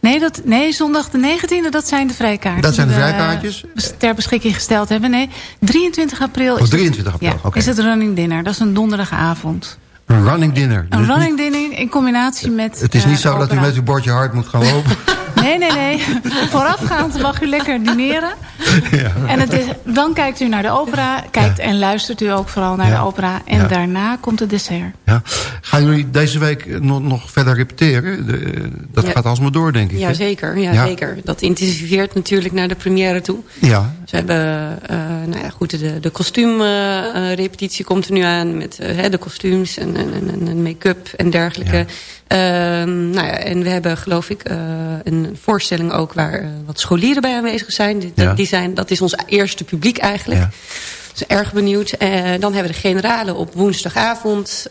[SPEAKER 11] Nee, dat, nee, zondag de 19e, dat zijn de vrijkaartjes.
[SPEAKER 5] Dat zijn de
[SPEAKER 11] we,
[SPEAKER 5] vrijkaartjes?
[SPEAKER 11] ter beschikking gesteld hebben. Nee, 23 april is,
[SPEAKER 5] Oh, 23 april,
[SPEAKER 11] het, ja,
[SPEAKER 5] oké.
[SPEAKER 11] is het running dinner. Dat is een donderdagavond.
[SPEAKER 5] Een running dinner.
[SPEAKER 11] Een
[SPEAKER 5] Dus
[SPEAKER 11] running
[SPEAKER 5] niet-
[SPEAKER 11] dinner in combinatie met
[SPEAKER 5] het is niet
[SPEAKER 11] eh,
[SPEAKER 5] zo dat u met uw bordje hard moet gaan lopen.
[SPEAKER 11] Nee, nee, nee. Voorafgaand mag u lekker dineren. En het is, dan kijkt u naar de opera. Kijkt en luistert u ook vooral naar
[SPEAKER 5] Ja.
[SPEAKER 11] de opera. En
[SPEAKER 5] Ja.
[SPEAKER 11] daarna komt het dessert.
[SPEAKER 5] Ja. Gaan jullie deze week nog, nog verder repeteren? De, eh, dat
[SPEAKER 8] Ja.
[SPEAKER 5] gaat alsmaar door, denk ik. hè?
[SPEAKER 8] Ja, zeker. Ja,
[SPEAKER 5] Ja.
[SPEAKER 8] zeker. Dat intensiveert natuurlijk naar de première toe.
[SPEAKER 5] Ja.
[SPEAKER 8] Ze hebben, eh, nou ja, goed, de, de kostuumrepetitie komt er nu aan met hè, de kostuums en, en, en, en make-up en dergelijke. Ehm, nou ja, en we hebben geloof ik eh, een voorstelling ook waar eh, wat scholieren bij aanwezig zijn. Die,
[SPEAKER 13] Ja.
[SPEAKER 8] die zijn. Dat is ons eerste publiek eigenlijk. Dus erg benieuwd. Eh, dan hebben we de generalen op woensdagavond.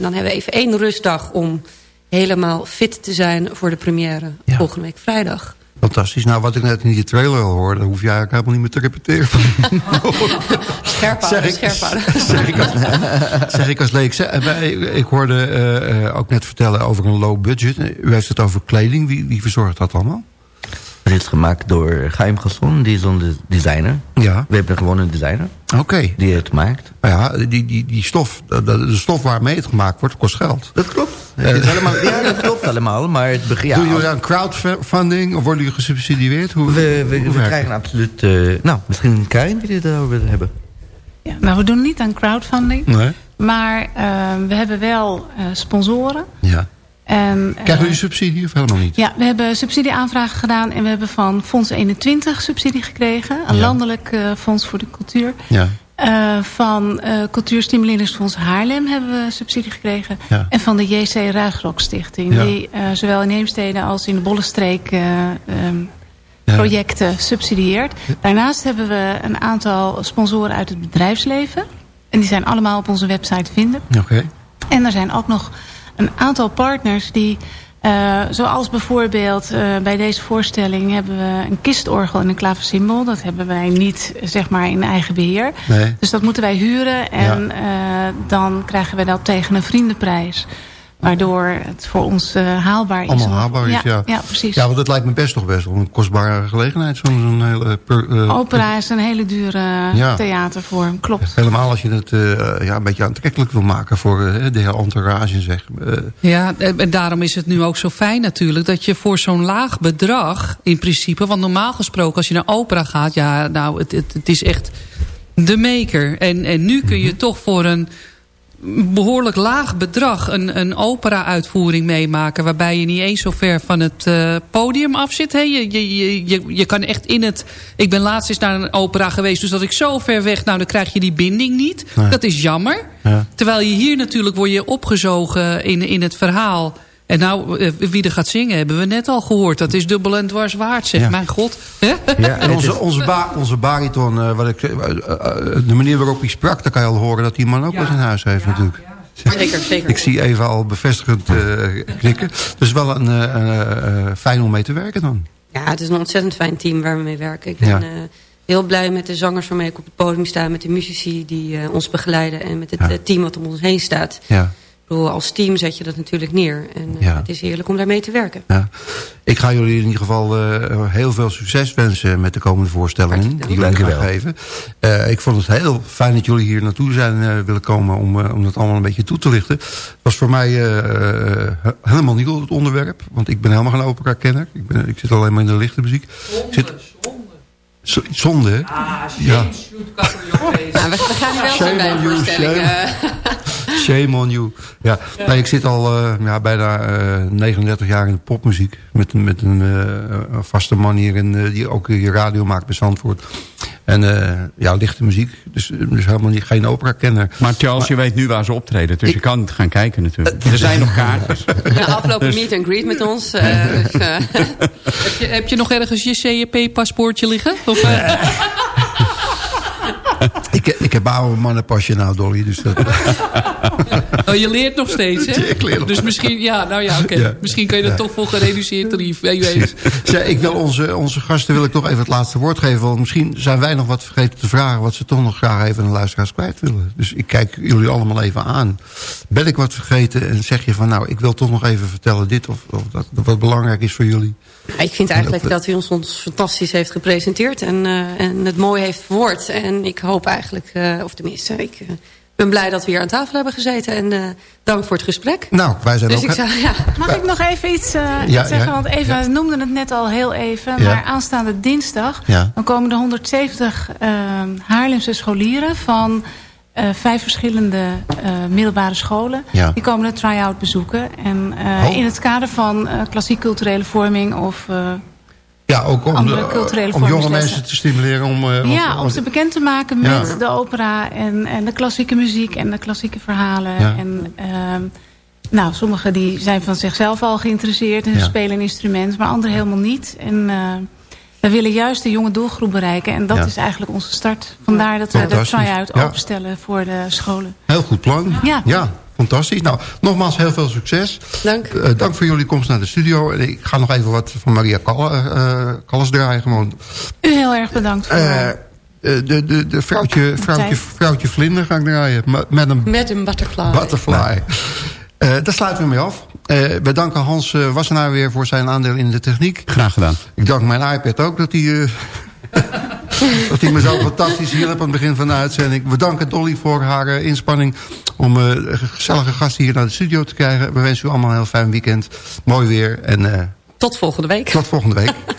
[SPEAKER 8] Dan hebben we even één rustdag om helemaal fit te zijn voor de première volgende week vrijdag.
[SPEAKER 5] Fantastisch. Nou, wat ik net in die trailer al hoorde... hoef je eigenlijk helemaal niet meer te repeteren.
[SPEAKER 8] Scherp
[SPEAKER 5] Zeg
[SPEAKER 8] houden,
[SPEAKER 5] ik-
[SPEAKER 8] scherp houden.
[SPEAKER 5] zeg, ik als, zeg ik als leek. Eh, Ik hoorde eh, eh, ook net vertellen over een low budget. U heeft het over kleding. Wie, wie verzorgt dat allemaal?
[SPEAKER 7] Het is gemaakt door Gasson, die is onze designer.
[SPEAKER 5] Ja.
[SPEAKER 7] We hebben gewoon een designer.
[SPEAKER 5] Oké.
[SPEAKER 7] Die het maakt.
[SPEAKER 5] Maar ja, die, die, die stof, de, de stof waarmee het gemaakt wordt, kost geld.
[SPEAKER 7] Dat klopt. Het is helemaal, ja, dat klopt allemaal. Maar het begin, ja,
[SPEAKER 5] Doen jullie aan crowdfunding of worden jullie gesubsidieerd? Hoe,
[SPEAKER 7] we, we,
[SPEAKER 5] hoe
[SPEAKER 7] we
[SPEAKER 5] werkt
[SPEAKER 7] krijgen absoluut... eh, nou, misschien Karin die het daarover wil hebben.
[SPEAKER 11] Ja, nou, we doen niet aan crowdfunding.
[SPEAKER 5] Nee.
[SPEAKER 11] Maar eh, we hebben wel eh, sponsoren.
[SPEAKER 5] Ja.
[SPEAKER 11] En, eh,
[SPEAKER 5] Krijgen jullie subsidie of helemaal niet?
[SPEAKER 11] Ja, we hebben subsidieaanvragen gedaan. En we hebben van Fonds 21 subsidie gekregen. Een
[SPEAKER 5] Ja.
[SPEAKER 11] landelijk eh, fonds voor de cultuur.
[SPEAKER 5] Ja.
[SPEAKER 11] Eh, van eh Cultuurstimuleringsfonds Haarlem hebben we subsidie gekregen.
[SPEAKER 5] Ja.
[SPEAKER 11] En van de JC Ruigrok Stichting.
[SPEAKER 5] Ja.
[SPEAKER 11] Die eh, zowel in Heemstede als in de Bollenstreek eh, ehm, projecten subsidieert. Daarnaast hebben we een aantal sponsoren uit het bedrijfsleven. En die zijn allemaal op onze website te vinden.
[SPEAKER 5] Oké.
[SPEAKER 11] En er zijn ook nog een aantal partners die... eh, zoals bijvoorbeeld eh, bij deze voorstelling hebben we een kistorgel en een klaversymbol. Dat hebben wij niet zeg maar in eigen beheer.
[SPEAKER 5] Nee.
[SPEAKER 11] Dus dat moeten wij huren en eh, dan krijgen we dat tegen een vriendenprijs. Waardoor het voor ons eh, haalbaar is.
[SPEAKER 5] Allemaal haalbaar is, ja.
[SPEAKER 11] Ja, precies.
[SPEAKER 5] Ja, want dat lijkt me best toch best wel een kostbare gelegenheid. Zo'n hele... Per, eh,
[SPEAKER 11] Opera is een hele dure
[SPEAKER 5] Ja.
[SPEAKER 11] theatervorm, klopt.
[SPEAKER 5] Helemaal als je het eh, ja, een beetje aantrekkelijk wil maken voor eh, de hele entourage, zeg. Eh,
[SPEAKER 10] Ja, en daarom is het nu ook zo fijn natuurlijk... dat je voor zo'n laag bedrag, in principe... want normaal gesproken als je naar opera gaat... ja, nou, het, het, het is echt de maker. En, en nu kun je toch voor een behoorlijk laag bedrag een, een opera-uitvoering meemaken... waarbij je niet eens zo ver van het uh, podium af zit. Hè? Je, je, je, je kan echt in het... Ik ben laatst eens naar een opera geweest, dus dat ik zo ver weg... nou, dan krijg je die binding niet.
[SPEAKER 5] Nee.
[SPEAKER 10] Dat is jammer.
[SPEAKER 5] Ja.
[SPEAKER 10] Terwijl je hier natuurlijk word je opgezogen in, in het verhaal... En nou, eh, wie er gaat zingen hebben we net al gehoord. Dat is dubbel en dwars waard, zeg.
[SPEAKER 5] Ja.
[SPEAKER 10] Mijn god.
[SPEAKER 5] Ja, en onze, onze, ba onze bariton, eh, wat ik, eh, de manier waarop hij sprak... dan kan je al horen dat die man ook wat in huis heeft natuurlijk.
[SPEAKER 8] Zeker, zeker.
[SPEAKER 5] Ik zie even al bevestigend eh, knikken. Dus wel een, eh, eh, eh, fijn om mee te werken dan.
[SPEAKER 8] Ja, het is een ontzettend fijn team waar we mee werken. Ik ben
[SPEAKER 5] Ja.
[SPEAKER 8] eh, heel blij met de zangers waarmee ik op het podium sta... met de muzici die ons begeleiden... en met het
[SPEAKER 5] Ja.
[SPEAKER 8] team wat om ons heen staat.
[SPEAKER 5] Ja.
[SPEAKER 8] Bedoel, als team zet je dat natuurlijk neer. En eh,
[SPEAKER 5] Ja.
[SPEAKER 8] het is heerlijk om daarmee te werken.
[SPEAKER 5] Ja. Ik ga jullie in ieder geval eh, heel veel succes wensen met de komende voorstellingen die jullie gaan geven. Eh, ik vond het heel fijn dat jullie hier naartoe zijn willen komen om, om dat allemaal een beetje toe te lichten. Het was voor mij helemaal nieuw het onderwerp, want ik ben helemaal geen opera-kenner. Ik, ben, ik zit alleen maar in de lichte muziek. Ik zit, zonde, hè? ja.
[SPEAKER 8] Nou, we, we gaan nu wel
[SPEAKER 5] Shame
[SPEAKER 8] zien bij
[SPEAKER 5] on
[SPEAKER 8] een
[SPEAKER 5] you,
[SPEAKER 8] voorstelling.
[SPEAKER 5] shame.
[SPEAKER 8] eh.
[SPEAKER 5] Shame on you. Ja, Nee, ik zit al eh, ja, bijna eh, 39 jaar in de popmuziek. Met, een- met een, eh, vaste man hier in, eh, die ook hier radio maakt bij Zandvoort. En eh, ja, lichte muziek. Dus, dus helemaal niet, geen opera-kenner.
[SPEAKER 9] Maar Charles, je weet nu waar ze optreden. Dus je kan gaan kijken natuurlijk. Er zijn nog kaartjes.
[SPEAKER 8] Na afloop een meet and greet met ons. eh, dus, eh,
[SPEAKER 10] Heb je, heb je nog ergens je CEP-paspoortje liggen? Of, eh,
[SPEAKER 5] Ik, ik heb oude mannenpasje nou, Dolly. Dus dat,
[SPEAKER 10] oh, je leert nog steeds, hè?
[SPEAKER 5] Ik leer nog.
[SPEAKER 10] Dus misschien, ja, nou ja, oké.
[SPEAKER 5] Ja.
[SPEAKER 10] Misschien kun je dat
[SPEAKER 5] Ja.
[SPEAKER 10] toch voor gereduceerd tarief.
[SPEAKER 5] Zeg, ik wil onze, onze gasten wil ik toch even het laatste woord geven. Want misschien zijn wij nog wat vergeten te vragen... wat ze toch nog graag even aan de luisteraars kwijt willen. Dus ik kijk jullie allemaal even aan. Ben ik wat vergeten en zeg je van... nou, ik wil toch nog even vertellen dit of, of dat wat belangrijk is voor jullie.
[SPEAKER 8] Ja, ik vind eigenlijk dat u ons, ons fantastisch heeft gepresenteerd en, eh, en het mooi heeft verwoord. En ik hoop eigenlijk, eh, of tenminste, ik eh, ben blij dat we hier aan tafel hebben gezeten. En eh, dank voor het gesprek.
[SPEAKER 5] Nou, wij zijn
[SPEAKER 8] dus
[SPEAKER 5] ook...
[SPEAKER 8] ik zou, ja.
[SPEAKER 11] Mag ik nog even iets eh,
[SPEAKER 5] Ja,
[SPEAKER 11] zeggen?
[SPEAKER 5] ja.
[SPEAKER 11] Want Eva noemde het net al heel even.
[SPEAKER 5] Ja.
[SPEAKER 11] Maar aanstaande dinsdag...
[SPEAKER 5] Ja.
[SPEAKER 11] dan komen er 170 eh, Haarlemse scholieren... van eh, vijf verschillende eh, middelbare scholen.
[SPEAKER 5] Ja.
[SPEAKER 11] Die komen de try-out bezoeken. En eh,
[SPEAKER 5] Oh.
[SPEAKER 11] in het kader van eh, klassiek culturele vorming... of eh,
[SPEAKER 5] Ja, ook om,
[SPEAKER 11] andere
[SPEAKER 5] de-
[SPEAKER 11] culturele
[SPEAKER 5] om jonge mensen te stimuleren. Om, eh,
[SPEAKER 11] ja, om ze bekend te maken met
[SPEAKER 5] Ja.
[SPEAKER 11] de opera en, en de klassieke muziek en de klassieke verhalen.
[SPEAKER 5] Ja.
[SPEAKER 11] En, ehm, nou, sommigen die zijn van zichzelf al geïnteresseerd en
[SPEAKER 5] Ja.
[SPEAKER 11] spelen een instrument, maar anderen helemaal niet. En eh, we willen juist de jonge doelgroep bereiken en dat is eigenlijk onze start. Vandaar dat we de try-out openstellen voor de scholen.
[SPEAKER 5] Heel goed plan.
[SPEAKER 11] Ja.
[SPEAKER 5] Fantastisch. Nou, nogmaals heel veel succes.
[SPEAKER 8] Dank.
[SPEAKER 5] Eh, dank voor jullie komst naar de studio. En ik ga nog even wat van Maria Kall- eh, Callas draaien. Gewoon.
[SPEAKER 11] U heel erg bedankt voor...
[SPEAKER 5] Eh, eh, de, de, de vrouwtje, vrouwtje, vrouwtje Vlinder ga ik draaien. Met een
[SPEAKER 8] Met een butterfly.
[SPEAKER 5] butterfly. Eh, daar sluiten we mee af. Eh, we danken Hans eh, Wassenaar weer voor zijn aandeel in de techniek.
[SPEAKER 9] Graag gedaan.
[SPEAKER 5] Ik dank mijn iPad ook dat hij... dat hij me zo fantastisch hielp aan het begin van de uitzending. We danken Dolly voor haar eh, inspanning om eh, gezellige gasten hier naar de studio te krijgen. We wensen u allemaal een heel fijn weekend. Mooi weer en eh,
[SPEAKER 8] Tot volgende week.
[SPEAKER 5] tot volgende week.